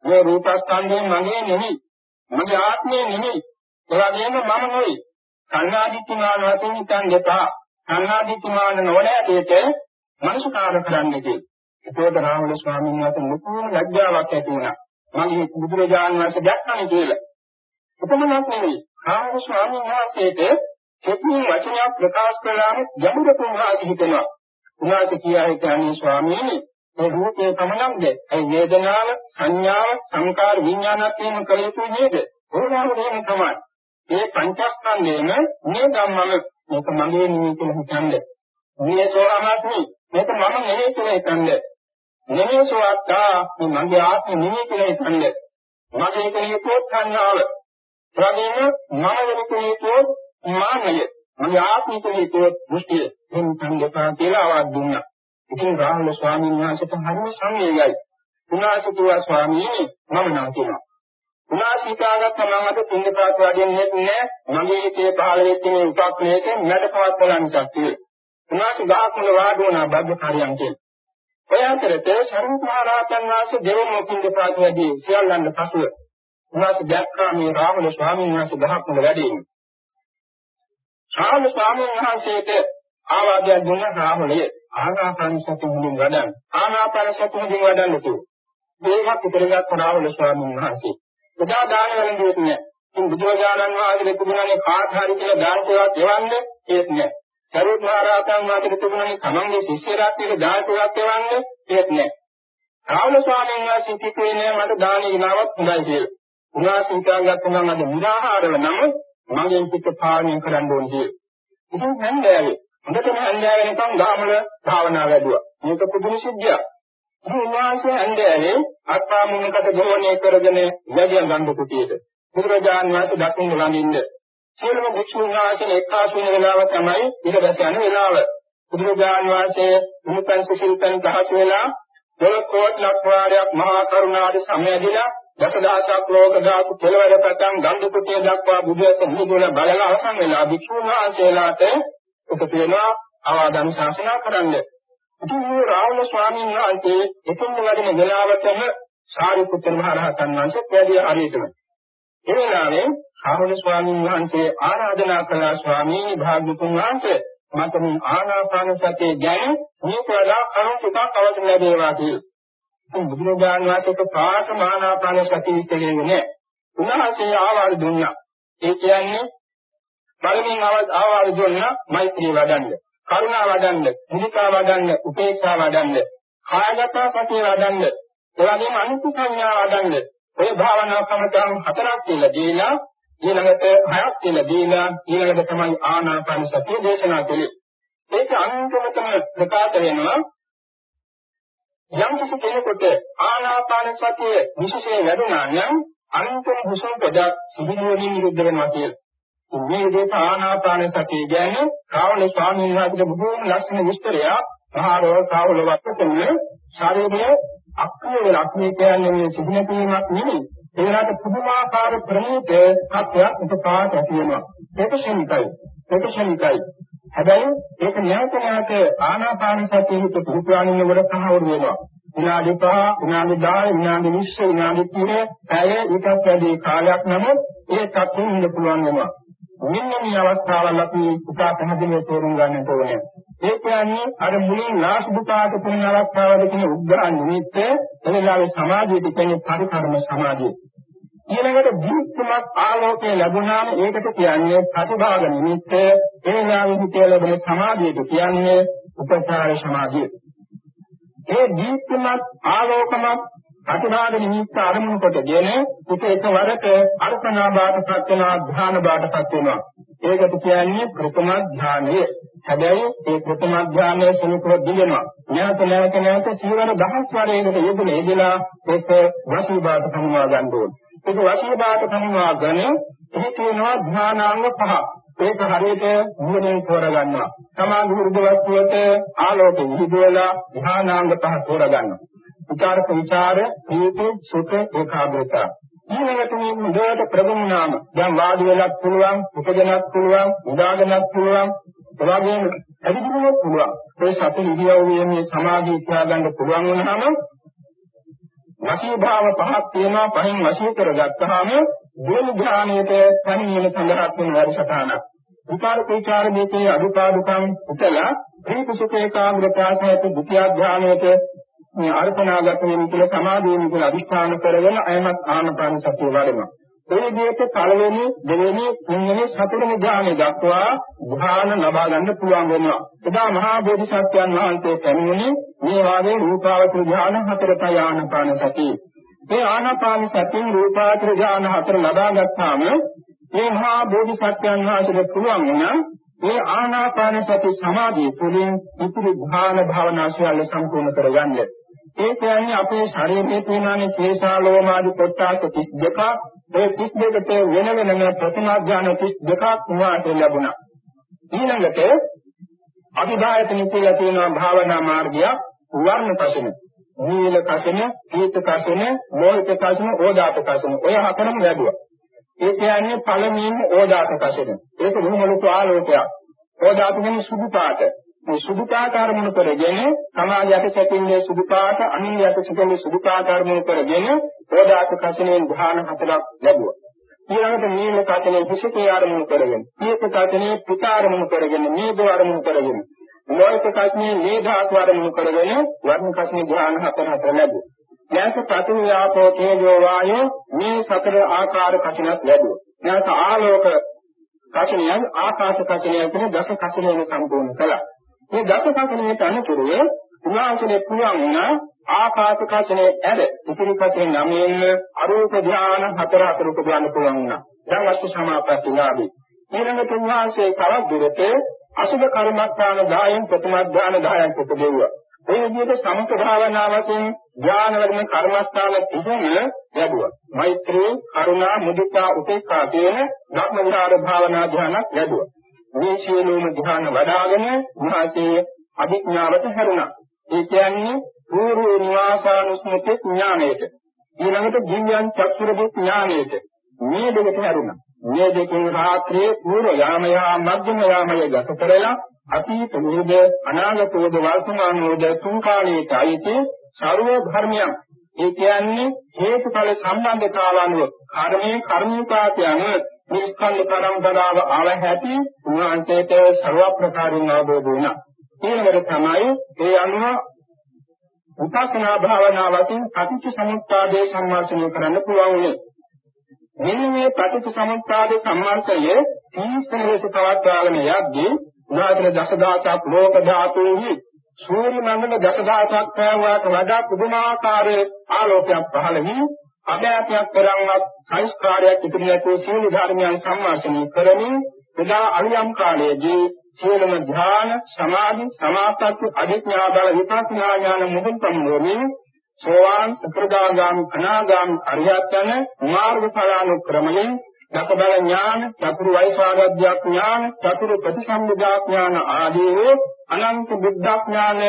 මේ රූපස්කන්ධය මගේ නෙමෙයි. මගේ ආත්මය නෙමෙයි. ඒ වගේම මම නෙවෙයි. කන්නාදිත්‍යමාන වශයෙන් හිතන් දෙපා. කන්නාදිත්‍යමාන නොවන ඇටේට මනසකාර කරන්න කියලා. ඒකෝද රාහුල ස්වාමීන් වහන්සේ ලොකු ලැජ්ජාවක් ඇති වුණා. මම බුදුරජාණන් වහන්සේ දැක්කනේ කියලා. එතනක් නෙවෙයි. රාහුල ස්වාමීන් වහන්සේට කෙටි වචනයක් ප්‍රකාශ කළාම ගැඹුරට උන්වහන්සේ හිතනවා. උන්වහන්සේ කියා හිතන්නේ ස්වාමීනි මේ රූපේ පමණක්ද? ඒ වේදනාව, සංඥාව, සංකාර විඥානත් වීම කළ යුතු නේද? ඕනෑම දෙයක් තමයි. මේ පංචස්කන්ධයම මේ ධම්මම මේක මගේ නෙමෙයි කියලා හිතන්නේ. මේ සෝරමස්මි මේක මම නෙමෙයි කියලා හිතන්නේ. නෙමෙයි සෝත්තා මේ මගේ ආත්මෙ නෙමෙයි කියලා හිතන්නේ. මගේ කෙනෙකුත් සංඥාව. ප්‍රාදීන මම වෙනුකේතෝ මානය. මගේ ආත්මෙ කෙනෙකුත් දෘෂ්ටිය. මේ සංගතා කියලා ආවාද දුන්නා. ඉතින් රාහුල ස්වාමීන් වහන්සේට හරිම සංවේගයි. උනාසිතුවා ස්වාමීනි මම නම් කියනවා. උනාසිකාගත් මම අද පින්දපාත වඩින්නේ නැහැ. මගේ හිතේ පහළ වෙච්ච මේ උපක්ලේශ මැඩපවත් කරන්න ශක්තිය. උනාසි ගාකුල වාඩුණා බද්ධකාරියන් කියන. ඔය අතරේ සරුපහරාතන් වාසේ දෙවොම පින්දපාත වැඩි සියල්ලන් පසුව. උනාසි දැක්කා මේ රාහුල ස්වාමීන් වහන්සේ ගහකුල වැඩි. රාහුල ස්වාමීන් වහන්සේට ආවාදයක් දුන්න රාහුලයේ ආනාපාන සති මුලින් වඩන්න. ආනාපාන සති මුලින් වඩන්න කිව්වා. මේවත් ඉතිරිගත් රාහුල ස්වාමීන් වහන්සේ එදා දාන වලින් නෑ. ඉතින් බුදුරජාණන් වහන්සේ තිබුණානේ කාට හරි කියලා දාන සේවාවක් එවන්නේ ඒත් නෑ. සරුවත් මහරහතන් වහන්සේ තිබුණානේ තමන්ගේ ශිෂ්‍ය රාත්‍රියේ දාන සේවාවක් එවන්නේ ඒත් නෑ. රාහුල ස්වාමීන් වහන්සේ කිව්වේ නෑ මට දාන ඉනාවක් හොඳයි කියලා. උන්වහන්සේ හිතාගත්ත නම් අද මුදාහාරව නම් මගෙන් පිට පාලනය කරන්න ඕනේ කියලා. ඉතින් හන්දෑවේ හොඳටම හන්දෑවේ නිකන් ගාමල භාවනා වැඩුවා. මේක පුදුම සිද්ධියක්. උන්වහන්සේ හන්දෑවේ අත්පාමුණකට ගෝණය කරගෙන වැඩිය ගන්න කුටියට බුදුරජාන් වහන්සේ දකින්න ළඟින්ද සියලුම භික්ෂුන් වහන්සේ එක්කාසු වෙන වෙලාව තමයි ඊට යන වෙලාව බුදුරජාන් වහන්සේ මුතන් සිසිල්තන් දහස් වෙලා දොළොස් ලක්වාරයක් මහා කරුණාදී සමයදීලා දසදහසක් ලෝක ධාතු පෙළවර පටන් ගන්ධ කුටිය දක්වා බුදුසසුන මුදුල බලලා අවසන් වෙලා භික්ෂුන් වහන්සේලාට එකතු වෙනවා ආවාදන් ශාසනා කරන්න. ඉතින් මේ රාහුල ස්වාමීන් වහන්සේ එතුන් වදින වෙලාවටම සාරිපුත්‍ර මහ රහතන් වහන්සේ පැවිදි ආරේතම. ඒ වෙලාවේ රාහුල ස්වාමීන් වහන්සේ ආරාධනා කළා ස්වාමීන් භාග්‍යතුන් වහන්සේ මට මේ ආනාපාන සතිය ගැන මේක වඩා කරුණු ටිකක් අවශ්‍ය ලැබේවා කියලා. ඉතින් බුදුරජාණන් වහන්සේට පාට ආනාපාන සතිය ඉස්තෙන්නේ නැහැ. උන්වහන්සේ ආවාද දුන්නා. ඒ කියන්නේ පළමුවෙන් ආවාද දුන්නා මෛත්‍රී වඩන්න. කරුණා වඩන්න, මුදිතා වඩන්න, උපේක්ෂා වඩන්න, කායගත සතිය වඩන්න, ඒ වගේම අනිත්‍ය සංඥා වඩන්න. ඔය භාවනා කමතන් හතරක් කියලා දීලා ඊළඟට හයක් කියලා දීලා ඊළඟට තමයි ආනාපාන සතිය දේශනා කළේ. ඒක අන්තිමටම ප්‍රකාශ වෙනවා යම් කිසි කෙනෙකුට ආනාපාන සතිය විශේෂයෙන් ලැබුණා නම් අන්තිම හුස්ම පොඩක් සිහිනුවණින් නිරුද්ධ වෙනවා කියලා. මේ විදිහට ආනාපාන සතිය ගැන කාවල ස්වාමීන් වහන්සේගේ බොහෝම ලක්ෂණ විස්තරය මහරෝ කාවල වත්තේ ශාරීරික අක්‍රිය ලක්ෂණ කියන්නේ මේ සිහින කීමක් නෙමෙයි. ඒකට පුදුමාකාර ප්‍රණීත සත්‍යයක් උපකාරට ඇති වෙනවා. ඒක ශනිකයි. ඒක ශනිකයි. හැබැයි ඒක නැවත නැවත ආනාපාන සතිය හිත පුරුද්දානින්න වල සහවුරු වෙනවා. විනාඩි 5 විනාඩි 10 විනාඩි 20 විනාඩි 30 පැය ඊටත් වැඩි කාලයක් නමුත් ඒ තත්ත්වෙ ඉන්න පුළුවන් වෙනවා. මෙන්න මේ අවස්ථාවල් අපි උපා පැහැදිලිව තේරුම් ගන්නට ඕනේ. ඒ කියන්නේ අර මුලින් නාසුකාට කියන අවස්ථාවල තියෙන උග්‍රහ නිමිත්ත එනලාවේ සමාධියට කියන්නේ පරිකර්ම සමාධිය. ඊළඟට දීප්තිමත් ආලෝකය ලැබුණාම ඒකට කියන්නේ ප්‍රතිභාග නිමිත්ත එනලාවේ හිතේ ලැබෙන සමාධියට කියන්නේ උපචාර සමාධිය. ඒ දීප්තිමත් ආලෝකමත් ප්‍රතිභාග නිමිත්ත අරමුණු කොටගෙන හිත එකවරට අර්පණා බාටපත් වෙනවා ධ්‍යාන බාටපත් වෙනවා. ඒකට කියන්නේ ප්‍රථම ධ්‍යානය. හැබැයි ඒ ප්‍රථම ධ්‍යානයේ සුළුකව දිගෙනවා. නැවත නැවත නැවත සීවර දහස් වරයකට යෙදුන එදලා ඒක වශී බාට සම්මා ගන්න ඕනේ. ඒක වශී බාට සම්මාගෙන එහි තියෙනවා ධ්‍යානාංග පහ. ඒක හරියට නුවණින් තෝරගන්නවා. සමාධි වෘද්ධවස්තුවට ආලෝක විහිදුවලා ධ්‍යානාංග පහ තෝරගන්නවා. විචාරක විචාර, ප්‍රීති, සුඛ, ඒකාග්‍රතාව. ඊළඟට මේ හොඳට ප්‍රගුණාම දැන් වාඩි වෙලක් පුළුවන්, උපදනක් පුළුවන්, උදාගනක් පුළුවන්, එවාගෙම අදිනුවක් පුළුවන්. ඒ සති ඉරියව්වේ මේ සමාධිය තියාගන්න පුළුවන් වුණාම වශී භාව පහක් තියෙනවා පහෙන් වශී කරගත්තාම දුරු ඥානයට පරිණින සංග්‍රහත් වෙන වර්ෂතානක්. විකාර ප්‍රචාර මේකේ අදුපාදුකම් උතලා ප්‍රීති සුඛ ඒකාග්‍රතාව සහිත ද්විතිය ඥානයට මේ අර්පණාගත වෙන කියලා සමාධියෙන් කියලා අදිස්ථාන කරගෙන අයමත් ආනපාන සතිය වඩනවා. ඒ විදිහට පළවෙනි දෙවෙනි තුන්වෙනි හතරවෙනි ධ්‍යානෙ දක්වා ධ්‍යාන ලබා ගන්න පුළුවන් වෙනවා. එදා මහා බෝධිසත්වයන් වහන්සේ පැමිණෙන්නේ මේ වාගේ රූපාවචර ධ්‍යාන හතරයි ආනපාන සතිය. මේ ආනාපාන සතිය රූපාවචර ධ්‍යාන හතර ලබා ගත්තාම මේ මහා බෝධිසත්වයන් වහන්සේට පුළුවන් වුණා මේ ආනාපාන සති සමාධිය තුළින් ඉතිරි ධ්‍යාන භාවනා සියල්ල සම්පූර්ණ කරගන්න. ඒ කියන්නේ අපේ ශරීරයේ තියෙනනේ කේශාලෝමාදි කොටස් 32ක් ඒ 32ට වෙන වෙනම ප්‍රතිමා ඥාන 32ක් උනාට ලැබුණා. ඊළඟට අභිධායතන කියලා තියෙනවා භාවනා මාර්ගය වර්ණ කසින. නීල කසින, පීත කසින, ලෝහිත කසින, ඕදාත කසින. ඔය හතරම ලැබුවා. ඒ කියන්නේ පළමුවෙන් ඕදාත කසින. ඒක මොනවලු ආලෝකයක්. ඕදාත කියන්නේ සුදු පාට. මේ සුදු පාට අරමුණු කරගෙන සමාජයට සැපින්නේ සුදු පාට අනිත්‍යයට සැපින්නේ සුදු පාට අරමුණු කරගෙන ඕදාත කසිනෙන් ධ්‍යාන හතරක් ලැබුවා. ඊළඟට නීල කසිනේ විශේෂ ආරමුණු කරගෙන, පීත කසිනේ පිට ආරමුණු කරගෙන, නීද ආරමුණු කරගෙන, ලෝහිත කසිනේ නීද ආරමුණු කරගෙන වර්ණ කසිනේ ධ්‍යාන හතර හතර ලැබුවා. නැස ප්‍රතිවියාපෝ තේජෝ වායෝ මේ සතර ආකාර කසිනක් ලැබුවා. නැස ආලෝක කසිනියන් ආකාශ කසිනියන් කියන දස කසිනියන් සම්පූර්ණ කළා. මේ දස කසිනියට අනුකූලව උන්වහන්සේ පුළුවන් වුණා ආකාශ කසිනේ ඇද ඉතිරි කසිනේ නමයෙන් අරූප ධාන හතර හතර උපදවන්න පුළුවන් වුණා. දැන් වස්තු සමාපatti ලාභී. ඊළඟට උන්වහන්සේ තවත් දුරට අසුභ කර්මස්ථාන 10න් ප්‍රථම ධාන 10ක් උපදෙව්වා. ඒ විදිහට සමත භාවනා වශයෙන් ඥාන වර්ණ කර්මස්ථාන 30ම ලැබුවා. මෛත්‍රී, කරුණා, මුදිතා, උපේක්ඛා කියන ධර්ම විහාර භාවනා ධ්‍යානක් ලැබුවා. මේ සියලුම ධ්‍යාන වඩාගෙන උන්වහන්සේ අභිඥාවට හැරුණා. ඒ කියන්නේ පූර්ව නිවාසානුස්මෘති ඥානයට ඊළඟට ජීවයන් චක්ෂුරදී ඥානයට මේ දෙකට හැරුණා. මේ දෙකෙන් රාත්‍රියේ පූර්ව යාමය මධ්‍යම යාමය ගත කරලා අතීත වේද අනාගත වේද වර්තමාන වේද තුන් කාලයට අයිති ਸਰව ධර්මයන් ඒ කියන්නේ හේතුඵල සම්බන්ධතාව අනුව කර්මයේ කර්මිකාතයන් මේ ස්කන්ධ පරම්පරාව ආව හැටි උන්වහන්සේට ਸਰව ප්‍රකාරයෙන් අවබෝධ වුණා. ඊළඟට තමයි ඒ අනුව උපසනා භාවනා වශයෙන් පටිච්ච සමුප්පාදේ සම්මාසනය කරන්න පුළුවන් වෙන්නේ. මෙන්න මේ පටිච්ච සමුප්පාදේ සම්මාසය තීක්ෂණ ලෙස පවත්වාගෙන යද්දී උදාහරණ දසදහසක් ලෝක ධාතුෙහි සූර්ය මණ්ඩල දසදහසක් පෑවට වඩා පුදුමාකාර ආලෝකයක් පහළ වී අභ්‍යාසයක් කරන්වත් සංස්කාරයක් ඉදිරි නැතුව සීල ධර්මයන් සම්මාසනය කරමින් එදා අනියම් කාලයේදී සියලුම ධ්‍යාන සමාධි සමාපatti අධිඥා බල විපස්සනා ඥාන මුදුන් සම්මෝමි සෝවාන් සතරදාගාමි අනාගාමි අරියත් යන මාර්ග ඵලානුක්‍රමයෙන් දකබල ඥාන චතුරු වෛසාරද්‍ය ඥාන චතුරු ප්‍රතිසම්මුදා ඥාන ආදී අනන්ත බුද්ධ ඥාන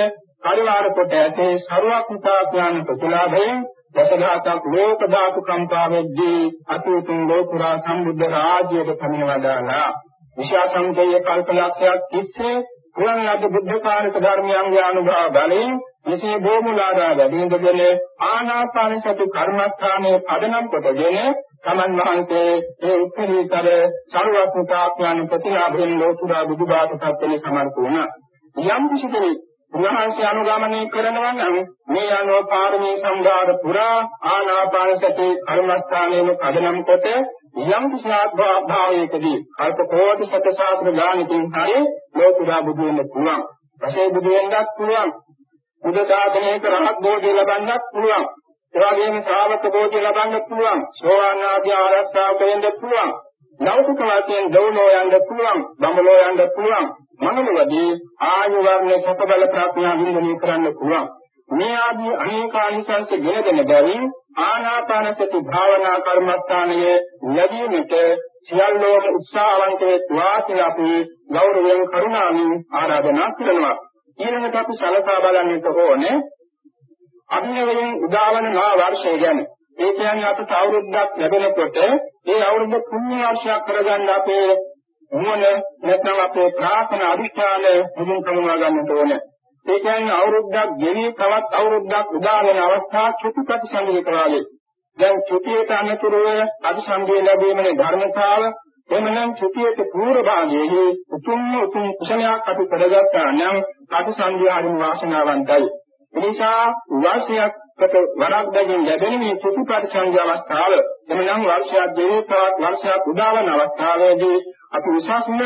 පරිවාර කොට ඇතේ ਸਰවඥතා ඥාන ප්‍රතිලාභයෙන් දසඝාතක් ලෝක ධාතු කම්පාවෙද්දී අතුතුන් ලෝකුරා සම්බුද්ධ රාජ්‍යයට පමිනවදාලා විශාසංකේය කල්පලක්ෂයක් තිස්සේ පුරණ ලද බුද්ධ කාලික ධර්මයන්ගේ අනුභව බලයෙන් මෙසේ බොමුලාදා වැඩිඳගෙන ආනාපාන සති කර්මස්ථානයේ පදනම් කොටගෙන තමන් වහන්සේ ඒ උත්තරීතර සර්වඥතාඥාන ප්‍රතිලාභයෙන් ලෝතුරා බුදුබාටපත් වෙන සමර්ථ වුණා. යම් කිසි කෙනෙක් උන්වහන්සේ අනුගමනය කරනවා නම් මේ අනුව පාරමී සම්භාර පුරා ආනාපාන සති කර්මස්ථානයේ පදනම් කොට යම් කිසිආත්භාවයකදී කල්ප කෝටි සත සාස්ත්‍ර ඥානකින් හරි ලෝකුරා බුදු වෙන්න පුළුවන්. පසේ බුදු වෙන්නත් පුළුවන්. බුද්ධ ශාසනයක රහත් බෝධිය ලබන්නත් පුළුවන්. ඒ වගේම ශ්‍රාවක බෝධිය ලබන්නත් පුළුවන්. සෝවාන් ආදී ආරක්ෂාවක වෙන්න පුළුවන්. ලෞකික වාක්‍යයෙන් දවුලෝ යන්න පුළුවන්. බඹලෝ යන්න පුළුවන්. මනෝවදී ආයු වර්ණ සත බල ප්‍රඥා වින්දනය කරන්න පුළුවන්. මේ ආදී අනේකානිසංස ගෙනදෙන බැවින් ආනාපාන සති භාවනා කර්මස්ථානයේ ලැබීමට සියල්ලෝම උත්සාහවන්ත වෙත්වා කියලා අපි ගෞරවයෙන් කරුණාවෙන් ආරාධනා කරනවා. ඊළඟට අපි සලකා බලන්නට ඕනේ අභිනවයෙන් උදාවන මහා වර්ෂය ගැන. ඒ කියන්නේ අපට අවුරුද්දක් ලැබෙනකොට ඒ අවුරුද්ද පුණ්‍ය වර්ෂයක් කරගන්න අපේ මොන නැත්නම් අපේ ප්‍රාර්ථනා අධිෂ්ඨාන මුදුන් කමුවා ගන්නට ඕනේ. ඒ කියන්නේ අවුරුද්දක් ගෙවි තවත් අවුරුද්දක් උදා වෙන අවස්ථා චුති ප්‍රතිසංගය කරාලේ. දැන් චුතියට අනතුරුව අධිසංගය ලැබීමේ ධර්මතාව එමනම් චුතියට පූර්ව භාගයේ උතුම් උතුම් කුසලයක් අපි කරගත්තා නම් අධිසංගය හරිම වාසනාවන්තයි. එනිසා වාසියක් කට වරක් දෙකින් ලැබෙන මේ චුති ප්‍රතිසංගය අවස්ථාව එමනම් වර්ෂයක් ගෙවි තවත් වර්ෂයක් උදා වෙන අවස්ථාවේදී අපි උසස්ම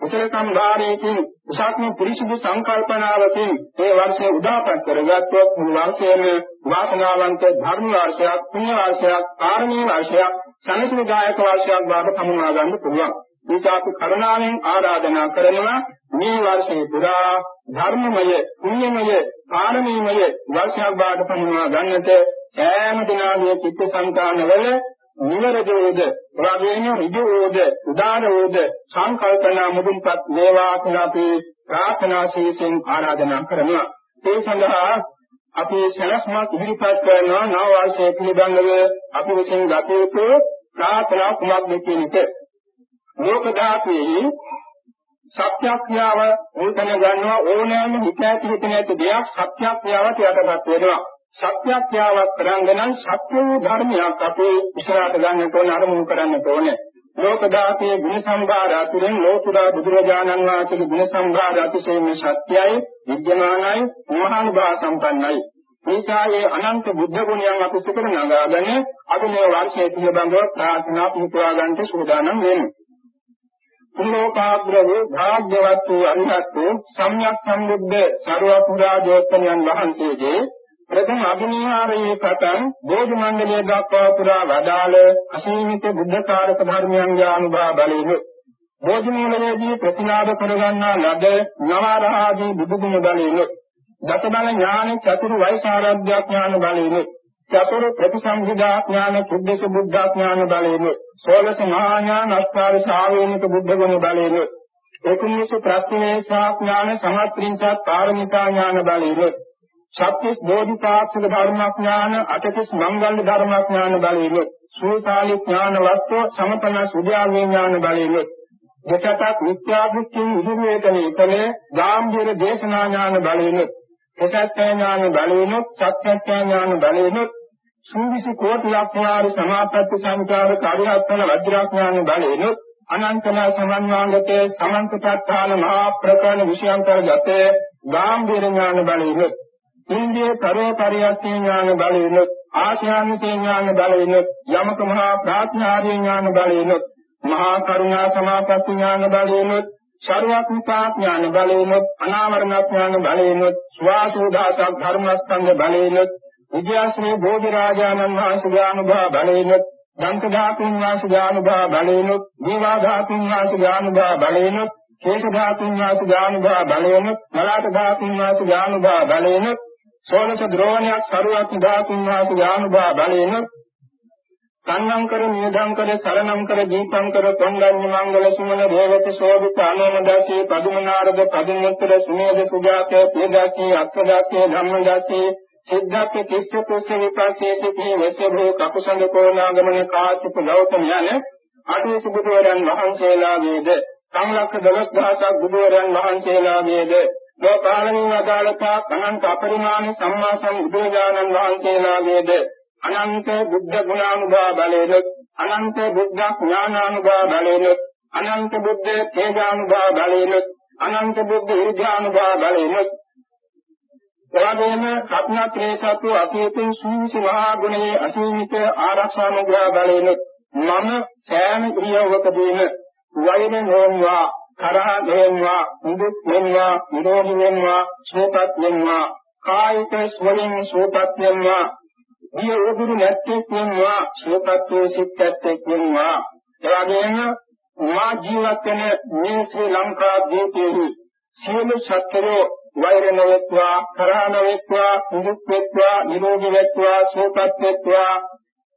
කුසල සම්භාරයෙන් උසස්ම පිරිසිදු සංකල්පනාවකින් මේ වර්ෂය උදාපත් කරගත්තොත් මුළු වර්ෂයේම වාසනාවන්ත ධර්ම වර්ෂයක් පුණ්‍ය වර්ෂයක් කාර්මී වර්ෂයක් සනසිදායක වර්ෂයක් බවට පමුණවා ගන්න පුළුවන්. ඒක අපි කරුණාවෙන් ආරාධනා කරනවා මේ වර්ෂයේ පුරා ධර්මමය පුණ්‍යමය කාර්මීමය වර්ෂයක් බවට පමුණවා ගන්නට සෑම දිනාගේ චිත්ත සංකානවල නිවරදෝද වගේම ඍජුවෝද? උදානවෝද සංකල්පනා මුදුන්පත් වේවා කියලා අපි ප්‍රාර්ථනා ශීසෙන් ආරාධනා කරනවා. ඒ සඳහා අපි සලස්මත් ඉදිරිපත් කරනවා නව වර්ෂයේ පිළිබඳව අපි විසින් ගත යුතු ප්‍රාර්ථනා කුමක්ද කියන එක. ලෝක ධාතුවේ සත්‍යක්‍රියාව උල්තන ගන්නවා ඕනෑම හිතැති හිත නැති දෙයක් සත්‍යක්‍රියාවට යටපත් වෙනවා. සත්‍යක්‍යාවක් කරන්න නම් සත්‍ය වූ ධර්මයක් අපේ ඉස්සරහට ගන්නට ඕන අරමුණු කරන්නට ඕනේ. ලෝක දාතේ ගුණ සම්භාර අතුරෙන් ලෝකුරා බුදුරජාණන් වහන්සේගේ ගුණ සම්භාර අතිශයින් සත්‍යයි, විද්‍යමානයි, මහානුභාව සම්පන්නයි. ඒසායේ අනන්ත බුද්ධ ගුණයන් අපි සිතට නගාගෙන අද මේ වර්ෂයේ පිළිබඳව ප්‍රාර්ථනා පිටුවා ගන්නට සූදානම් වෙමු. පුලෝකාග්‍ර වූ භාග්‍යවත් වූ අරිහත් වූ සම්්‍යක් සම්බුද්ධ සර්ව පුරා ජෝතනයන් වහන්සේගේ ප්‍රථම අභිනිහාරයේ පටන් බෝධි මණ්ඩලයේ දක්වා පුරා වදාළ අසීමිත බුද්ධ කාරක ධර්මයන්ගේ අනුභව බලයෙන් බෝධි මූලයේදී ප්‍රතිලාභ කරගන්නා ලද නවරහාදී බුදුගුණ බලයෙන් දසබල ඥාන චතුරු වෛසාරද්‍ය ඥාන බලයෙන් චතුරු ප්‍රතිසංවිදා ඥාන කුද්දේශ බුද්ධ ඥාන බලයෙන් සෝලස මහා ඥාන අස්කාර ශාවේනික බුද්ධ ගුණ බලයෙන් ඒකුම්නිස ප්‍රත්‍යේශා ඥාන සමත්‍රිංසත් පාරමිතා ඥාන බලයෙන් සත්‍යස් බෝධිපාක්ෂික ධර්මඥාන අටකස් මංගල ධර්මඥාන බලයෙන් සූතාලි ඥාන වස්තු සමතන සුභාග්‍ය ඥාන බලයෙන්. දෙකටක් මිත්‍යා දෘෂ්ටි ඉදිරියටනේ කලේ ගාම්භීර දේශනා ඥාන බලයෙන් සත්‍ය ඥාන බලයෙන් සත්‍ය ඥාන බලයෙන් සූවිසි කෝටි ලක්ෂාරි සමාපatti සංකාර කාර්යයන් වජ්‍රඥාන බලයෙන් අනන්තන සමන්වාංගතේ සමන්තපත්තාන මහා ප්‍රකරණ විෂයන්තර ගතේ ගාම්භීර ඥාන බලයෙන්. ඉන්දිය පරෝපරියත්ති ඥාන බලයෙන් ආශාන්විතේ ඥාන බලයෙන් යමක මහා ප්‍රඥාදී ඥාන බලයෙන් මහා කරුණා සමාපatti ඥාන බලයෙන් සර්වඥතා ඥාන බලයෙන් අනාවරණ ඥාන බලයෙන් ස්වාසෝදාසක් ධර්මස්කන්ධ බලයෙන් විද්‍යාශ්‍රී බෝධි රාජානන් වහන්සේගේ අනුභව බලයෙන් දන්ත ධාතුන් වහන්සේගේ අනුභව බලයෙන් දීවා ධාතුන් වහන්සේගේ අනුභව බලයෙන් කේශ ධාතුන් වහන්සේගේ අනුභව බලයෙන් මලාට ධාතුන් වහන්සේගේ අනුභව බලයෙන් සෝලස ද්‍රෝණයක් සරුවක් ධාතුන් වාසු ඥානුභා බලයෙන් කන්නං කර නියදං කර සරණං කර දීපං කර කොණ්ඩඤ්ඤ මංගල සුමන දේවති සෝභිත අනෝමදාසී පදුමනාරද පදුමුත්තර සුමේද සුජාතේ පේදාසී අක්ඛදාසී ධම්මදාසී සිද්ධාර්ථ කිස්ස කුස්ස විපාකේ සිටි වසභෝ කකුසඳ කෝණාගමන කාශ්‍යප ගෞතම යන අටේ සුබුදුවරයන් වහන්සේලාගේද සංලක්ෂ දවස් දහසක් බුදුවරයන් වහන්සේලාගේද ලෝකාලමින් අදාළතා අනන්ත අපරිමාණ සම්මා සම්බුදුරජාණන් වහන්සේලාගේද අනන්ත බුද්ධ ගුණානුභව බලයෙන් අනන්ත බුද්ධ ඥානානුභව බලයෙන් අනන්ත බුද්ධ තේජානුභව බලයෙන් අනන්ත බුද්ධ විද්‍යානුභව බලයෙන්. එවැගේම රත්නත්‍රේ සතු අතීතින් සූවිසි මහා ගුණයේ අසීමිත ආරක්ෂානුභව බලයෙන් මම සෑම ඉරියව්වකදීම වෛර නොවනවා තරහ ගෙවෙනවා මුදුත් වෙනවා නිරෝධි වෙනවා සෝපත් වෙනවා කායික ස්වයෙන් සෝපත් වෙනවා දිය උදුරු නැත්තේ වෙනවා සෝපත් වූ සිත්ත්‍යක් වෙනවා. එවැගේම මා ජීවත් වෙන මේ ශ්‍රී ලංකා දීපයේ සියලු සත්‍යෝ වෛර නොවෙත්වා තරහ නොවෙත්වා මුදුත් වෙත්වා නිරෝධි වෙත්වා සෝපත් වෙත්වා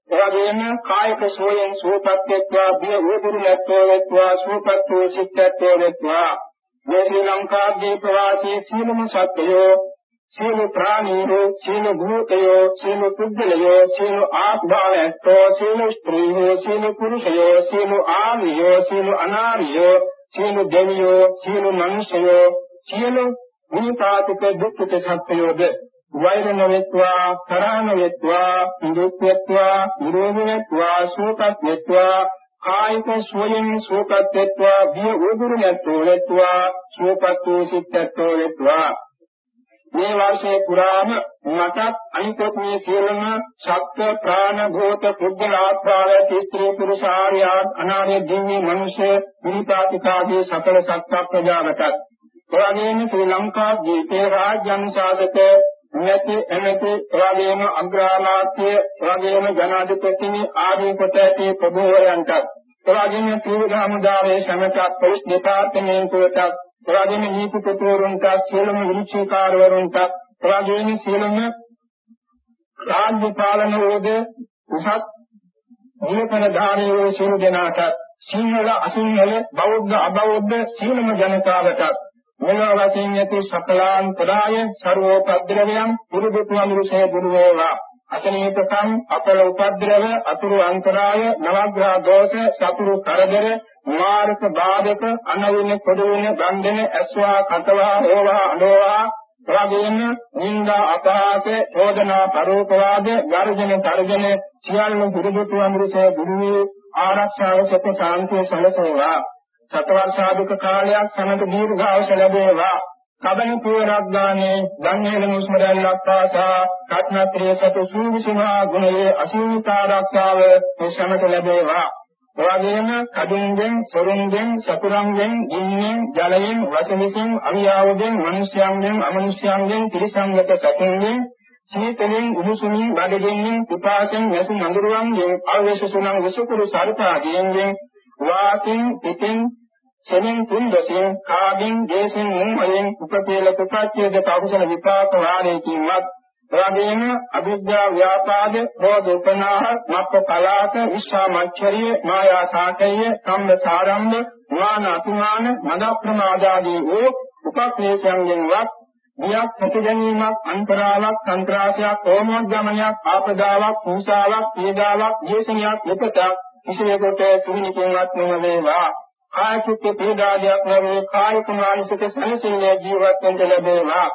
එවැගේම කායික සෝයෙන් සූපත් වෙත්වා බිය උදුරු නැත්තෝ වෙත්වා සූපත් වූ සිත්ත්වෝ වෙත්වා. මේ ශ්‍රී ලංකා දීපවාසී සීලම සත්‍යෝ සීල ප්‍රාණීෝ සීල භූතයෝ සීල පුද්ගලයෝ සීල ආත්මාවැත්තෝ සීල ස්ත්‍රීයෝ සීල පුරුෂයෝ සීල ආමියෝ සීල අනාමියෝ සීල දෙවියෝ සීල මනුෂ්‍යයෝ සීල විපාතික දුක්ඛ සත්‍යයෝද වෛර නොවෙත්වා තරහ නොවෙත්වා දුක් වෙත්වා නිරෝධ වෙත්වා සුවපත් වෙත්වා කායික ස්වයෙන් සුවපත් වෙත්වා බිය උදුරු නැත්තෝ වෙත්වා සුවපත් වූ සිත්ත්වෝ වෙත්වා මේ වර්ෂයේ පුරාම මටත් අනිකොත් මේ සියලුම ශක්ත ප්‍රාණ භූත පුද්ගල ආත්මාව ස්ත්‍රී පුරුෂ ආර්ය අනාර්ය දිව්‍ය මනුෂ්‍ය විපාතිකාදී සකල සත්ත්ව ප්‍රජාවටත්. එවැගේම ශ්‍රී ලංකා දීපේ රාජ්‍ය අනුශාසක නැති එමෙති එවැගේම අග්‍රාමාත්‍ය එවැගේම ජනාධිපතිනි ආදී කොට ඇති ප්‍රභූවරයන්ට එවැගේම ත්‍රිවිධ හමුදාවේ සමතක් පොලිස් දෙපාර්තමේන්තුවට එවැගේම නීතිපතිවරුන්ට සියලුම විනිශ්චයකාරවරුන්ට එවැගේම සියලුම රාජ්‍ය පාලන වේද උසස් නිලකරධාරීවෝ සියලු දෙනාට සිංහල අසිංහල බෞද්ධ අබෞද්ධ සියලුම ජනතාවට මෙලොව වශයෙන් ඇති සකලාන්තරාය ਸਰවෝපද්‍රවයන් පුරුදු තුමරුසේ දුරු වේවා අසනීපකම් අපල උපද්‍රව අතුරු අන්තරාය නවග්‍රහ දෝෂ සතුරු කරදර මාර්ග බාධක අනවින පොදුවින ගන්ධන ඇස්වා කතවා හෝවා අඬවා රාගයෙන් නින්දා අපහාස චෝදනා පරෝපවාද ගර්ජන තර්ජන සියල්ල පුරුදු තුමරුසේ දුරු වේ ආරක්ෂාව සත්‍ය සාන්තිය සැලසේවා. සතවර්ෂාධික කාලයක් සමත දීර්ඝායස ලැබේවා. කබන පුවරක් ගානේ ධම්මේල මුස්මරල්ලක් පාසා කත්නත්‍රේ සතු සූවිසුමා ගුණයේ අසීමිත ආරක්ෂාව සමත ලැබේවා. එවැගේම කඩින්ගෙන් සොරුන්ගෙන් සතුරුන්ගෙන් ගින්නෙන් ජලයෙන් වසමිසින් අවියාවගෙන් මිනිස්යන්ගෙන් අමනුෂ්‍යයන්ගෙන් පිළිසංගත සතුන්ගෙන් සීතලෙන් උණුසුමින් බඩගින්නෙන් පිපාසෙන් වැසු මඳුරුවන්ගෙන් අවේශසුණන් විසුකුරු සර්පාදීන්ගෙන් වාකින් පිටින් සෙමින් තුන් දසින් කාගෙන් දේශෙන් මුම්මයෙන් උපතේල කුපච්ඡේද කවුසල විපාක වාරේකින්වත් එවැගේම අවිද්‍යා ව්‍යාපාද රෝධ උපනාහ මප්ප කලාත විශ්වා මච්චරිය මායා සාකය කම්ම සාරම්භ ඥාන අතුමාන මද ප්‍රමාදාදී වූ උපක්ලේශයන්ගෙන්වත් වියක් හට ගැනීමක් අන්තරාවක් සංක්‍රාසයක් ඕමෝද්ගමනයක් ආපදාවක් පූසාවක් පීඩාවක් දේශනයක් විපතක් කිසිවෙකුට තුනිකින්වත් නොවේවා කායික පීඩාවක් නොවේ. කායික මානසික සනසිල්ලේ ජීවත් වෙන්න ලැබේවා.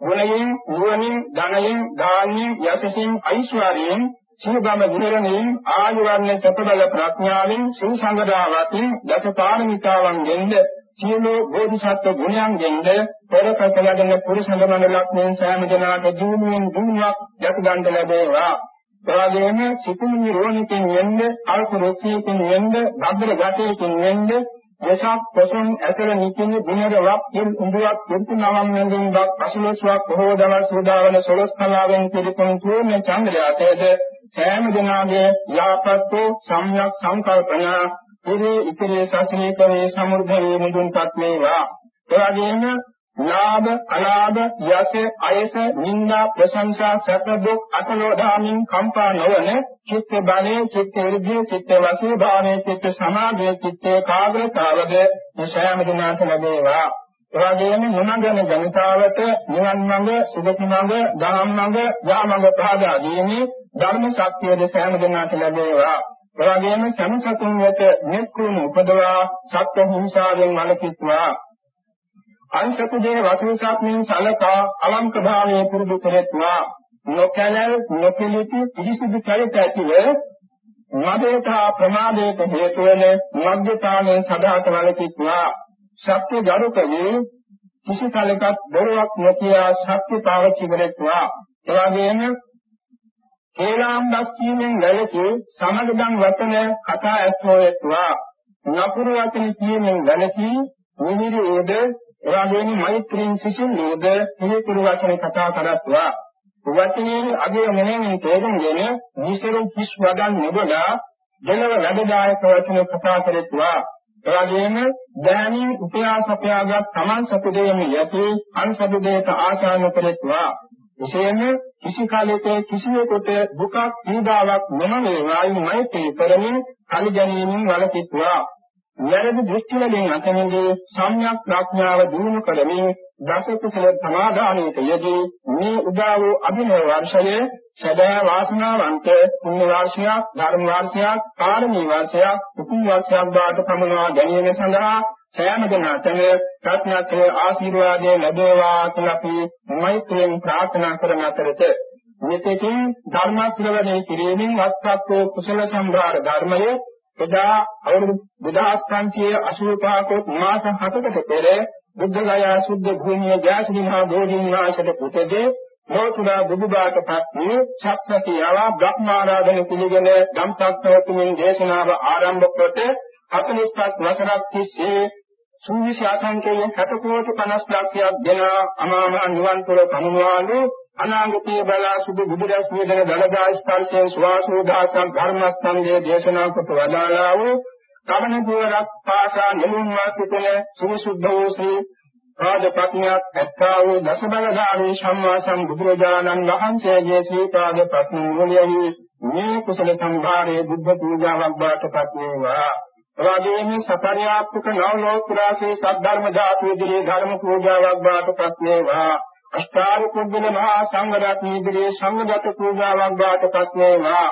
ගුණයෙන් නුවණින් ධනයෙන් දානයෙන් යසසින් ඓශ්වර්යයෙන් සියබම විහරණයෙන් ආයුර්ණ සපබල ප්‍රඥාවෙන් සුසංගදාවතින් දසපාරමිතාවන් ගෙන්ද සියලු බෝධිසත්ව ගුණයන්ගෙන්ද පෙරකසලගෙන පුරුෂංග මණ්ඩලක් මෙන් සෑම දිනකට ජීවුන් දුණුවක් යට ගන්න ලැබේවා. එවාගෙම සිතුම් නිරෝණිකින් වෙන්න, අල්ප රොක්කීකින් වෙන්න, භද්‍ර ගතයකින් වෙන්න, දසක් පොසොන් ඇතල නිකින දිනරවක් කින් උඹුවක් කිතුනවම් වෙනින් බක් අසලස්වක් බොහෝ දවස් උදාවන සොලස් කලාවෙන් පිළිපොන් තුනේ චන්ද්‍රයාතේද සෑම දිනාගේ යාපත්තු සම්්‍යක් සංකල්පනා පුරේ ඉතිරේ ශාසනයේ කරේ සමෘද්ධ මුදුන්පත් වේවා. එවැගේම ලාභ අලාභ යස අයස නිന്ദා ප්‍රශංසා සැප දුක් අතලෝධාමින් කම්පා නොවන චිත්ත බලයේ චිත්ත වෘද්ධිය චිත්ත වශී භාවයේ චිත්ත සමාධියේ චිත්ත කාග්‍රතාවද සෑම දිනකට ලැබේවා එවැගේම මොනගන ජනතාවට නිවන් මඟ සුගති මඟ දහම් මඟ යාමඟ පහදා දීමේ ධර්ම ශක්තියද සෑම දිනකට ලැබේවා එවැගේම සම්සතුන් වෙත නික්කුණු උපදවා සත්‍ය හිංසාවෙන් වළකිත්වා. අංශකදේ වතුසක්මින් සලකා අලංක භාවයේ පුරුදු කරත්වා. නොකැලල් නොපිලිති පිරිසිදු චරිත ඇතිව මදේත ප්‍රමාදයට හේතු වන මධ්‍යතාවයෙන් සදාත වලකිත්වා සත්‍ය ගරුකවේ කිසි කලකට බොරුවක් නොකියා සත්‍ය පාවිච්චි කරත්වා. එවාගෙම කේලාම් දස්කීමෙන් වැළකී සමගදම් වචන කතා ඇස්වෝයත්වා නපුරු වචන කීමෙන් වැළකී නිවිරෝධ එවාගෙම මෛත්‍රීන් සිසිල්ලෝද පිළිතුරු වචන කතා කරත්වා. වචනේ අගේ මොනෙන් තේරුම්ගෙන නිසරු කිස් වදන් නොබලා දෙලව වැඩදායක වචන කතා කරත්වා. එවාගෙම දැනීම් උපයාසපයාගත් තමන් සතුදේම යති අන්සතුදේට ආශාන කරත්වා. එසේම කිසි කාලයක කිසිවෙකුට දුකක් පීඩාවක් නොමවේවායි මෛත්‍රී කරමින් කලි ගැනීමෙන් වළකිත්වා. වැරදි දෘෂ්ටි වලින් අතමින්දී සම්‍යක් ප්‍රඥාව දිනු කරමින් දස කුසල සමාදානයේ යෙදී මේ උදා වූ අභිනව වර්ෂයේ සදා වාසනාවන්ත පුණ්‍ය වර්ෂයක් ධර්ම වර්ෂයක් කාර්මී වර්ෂයක් උතුම් වර්ෂයක් බවට පමුණවා ගැනීම සඳහා සෑම දිනකටම ප්‍රඥාත්මක ආශිර්වාදයේ ලැබේවා කියලා අපි මෛත්‍රියෙන් ප්‍රාර්ථනා කරන අතරත මෙතෙකින් ධර්ම ශ්‍රවණය කිරීමෙන් වස්තත්ව කුසල සම්භාර ධර්මයේ එදා අවුරුදු 2585 මාස 7කට පෙර බුද්ධගයා සුද්ධ භූමිය ජාසිනි මහා බෝධීන් වහන්සේට පුතේ ලෝතුරා බුදුබාටපත් වූ ඡත්‍රතියව බ්‍රහ්මාරාධන පිළිගෙන ධම්සක්තවතුමින් දේශනාව ආරම්භ කොට 45 වසරක් තිස්සේ සූවිසි ආසංකේයෙන් 60 කෝටි 50 ලක්ෂයක් දෙන අමාමහ නිවන් පුර පමුණවාලු අනාගතයේ බලා සුදු බුදුරස් වේදන දලදා ස්පර්ශයෙන් සුවාසෝදාසං ධර්මස්කන්ධයේ දේශනා කොට වදාළා වූ කමන පුරක් පාසා නෙළුම් වාසිතන සුවිසුද්ධ වූ ශ්‍රී රාජපත්නියක් ඇත්තා වූ දසබලධාරී සම්මා සම්බුදුරජාණන් වහන්සේගේ ශ්‍රී පාද පත්නි මූලයෙහි මේ කුසල සම්භාරයේ බුද්ධ පූජාවක් බාටපත් වේවා. එවාගෙම සපරියාප්තික නව ලෝකුරාසේ සද්ධර්ම ධාතු ඉදිරියේ ධර්ම පූජාවක් බාටපත් වේවා. අෂ්ටාර කුද්දල මහා සංඝ රත්න ඉදිරියේ සංඝගත පූජාවක් බාටපත් වේවා.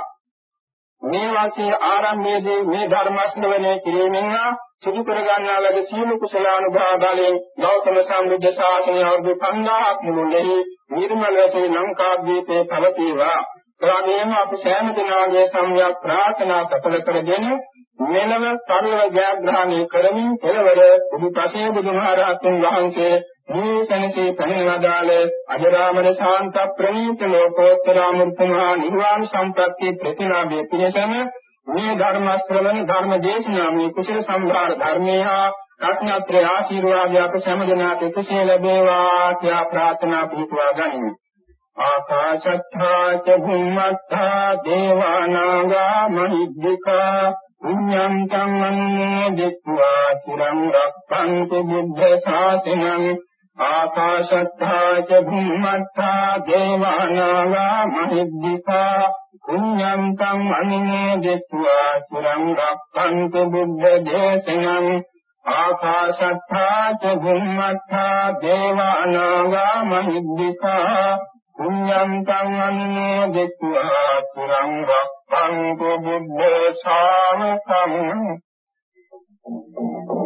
මේ වාක්‍යයේ ආරම්භයේදී මේ ධර්ම ශ්‍රවණය කිරීමෙන් සිදු කර ගන්නා ලද සීල කුසලානුභාව බලයෙන් ගෞතම සම්බුද්ධ ශාසනය අවුරුදු 5000ක් මුළුල්ලේ නිර්මල වේ ලංකාද්වීපේ පවතිවා. එවාගෙම අපි සෑම දිනාගේ සම්‍යක් ප්‍රාර්ථනා සඵල කරගෙන මෙලව සරල ජයග්‍රහණය කරමින් කෙලවර බුදුපසේ බුදුමහරහතුන් වහන්සේ මේ තනසේ පැනවදාල අජරාමර ශාන්ත ප්‍රණීත ලෝකෝත්තරාමෘතමා නිර්වාණ සම්ප්‍රත්‍ය ප්‍රතිලාභයේ පිණසම මේ ධර්ම ශ්‍රවණ ධර්ම දේශනා මේ කුසල සම්භාර ධර්මේහා කඥාත්‍රි ආශිර්වාදය අප සෑම දෙනාට කුසල ලැබේවා කියා ප්‍රාර්ථනා පිටුවා ගනිමු. ආකාශත්තා ච භුම්මත්තා දේවානාගා මහිද්దికා පුඤ්ඤං තං අනුමෝදිත्वा චිරං රක්ඛන්තු බුද්ධ ශාසනං ආකාශත්තා ච භුම්මත්තා දේවානාගා මහිද්దికා පුඤ්ඤන්තං අනුමෝදිත्वा සුරං රක්ඛන්තු බුද්ධ දේශනං ආකාශත්තා ච භුම්මත්තා දේවානාගා මහිද්దికා පුඤ්ඤන්තං අනුමෝදිත्वा සුරං රක්ඛන්තු බුද්ධ ශාවකං Thank you.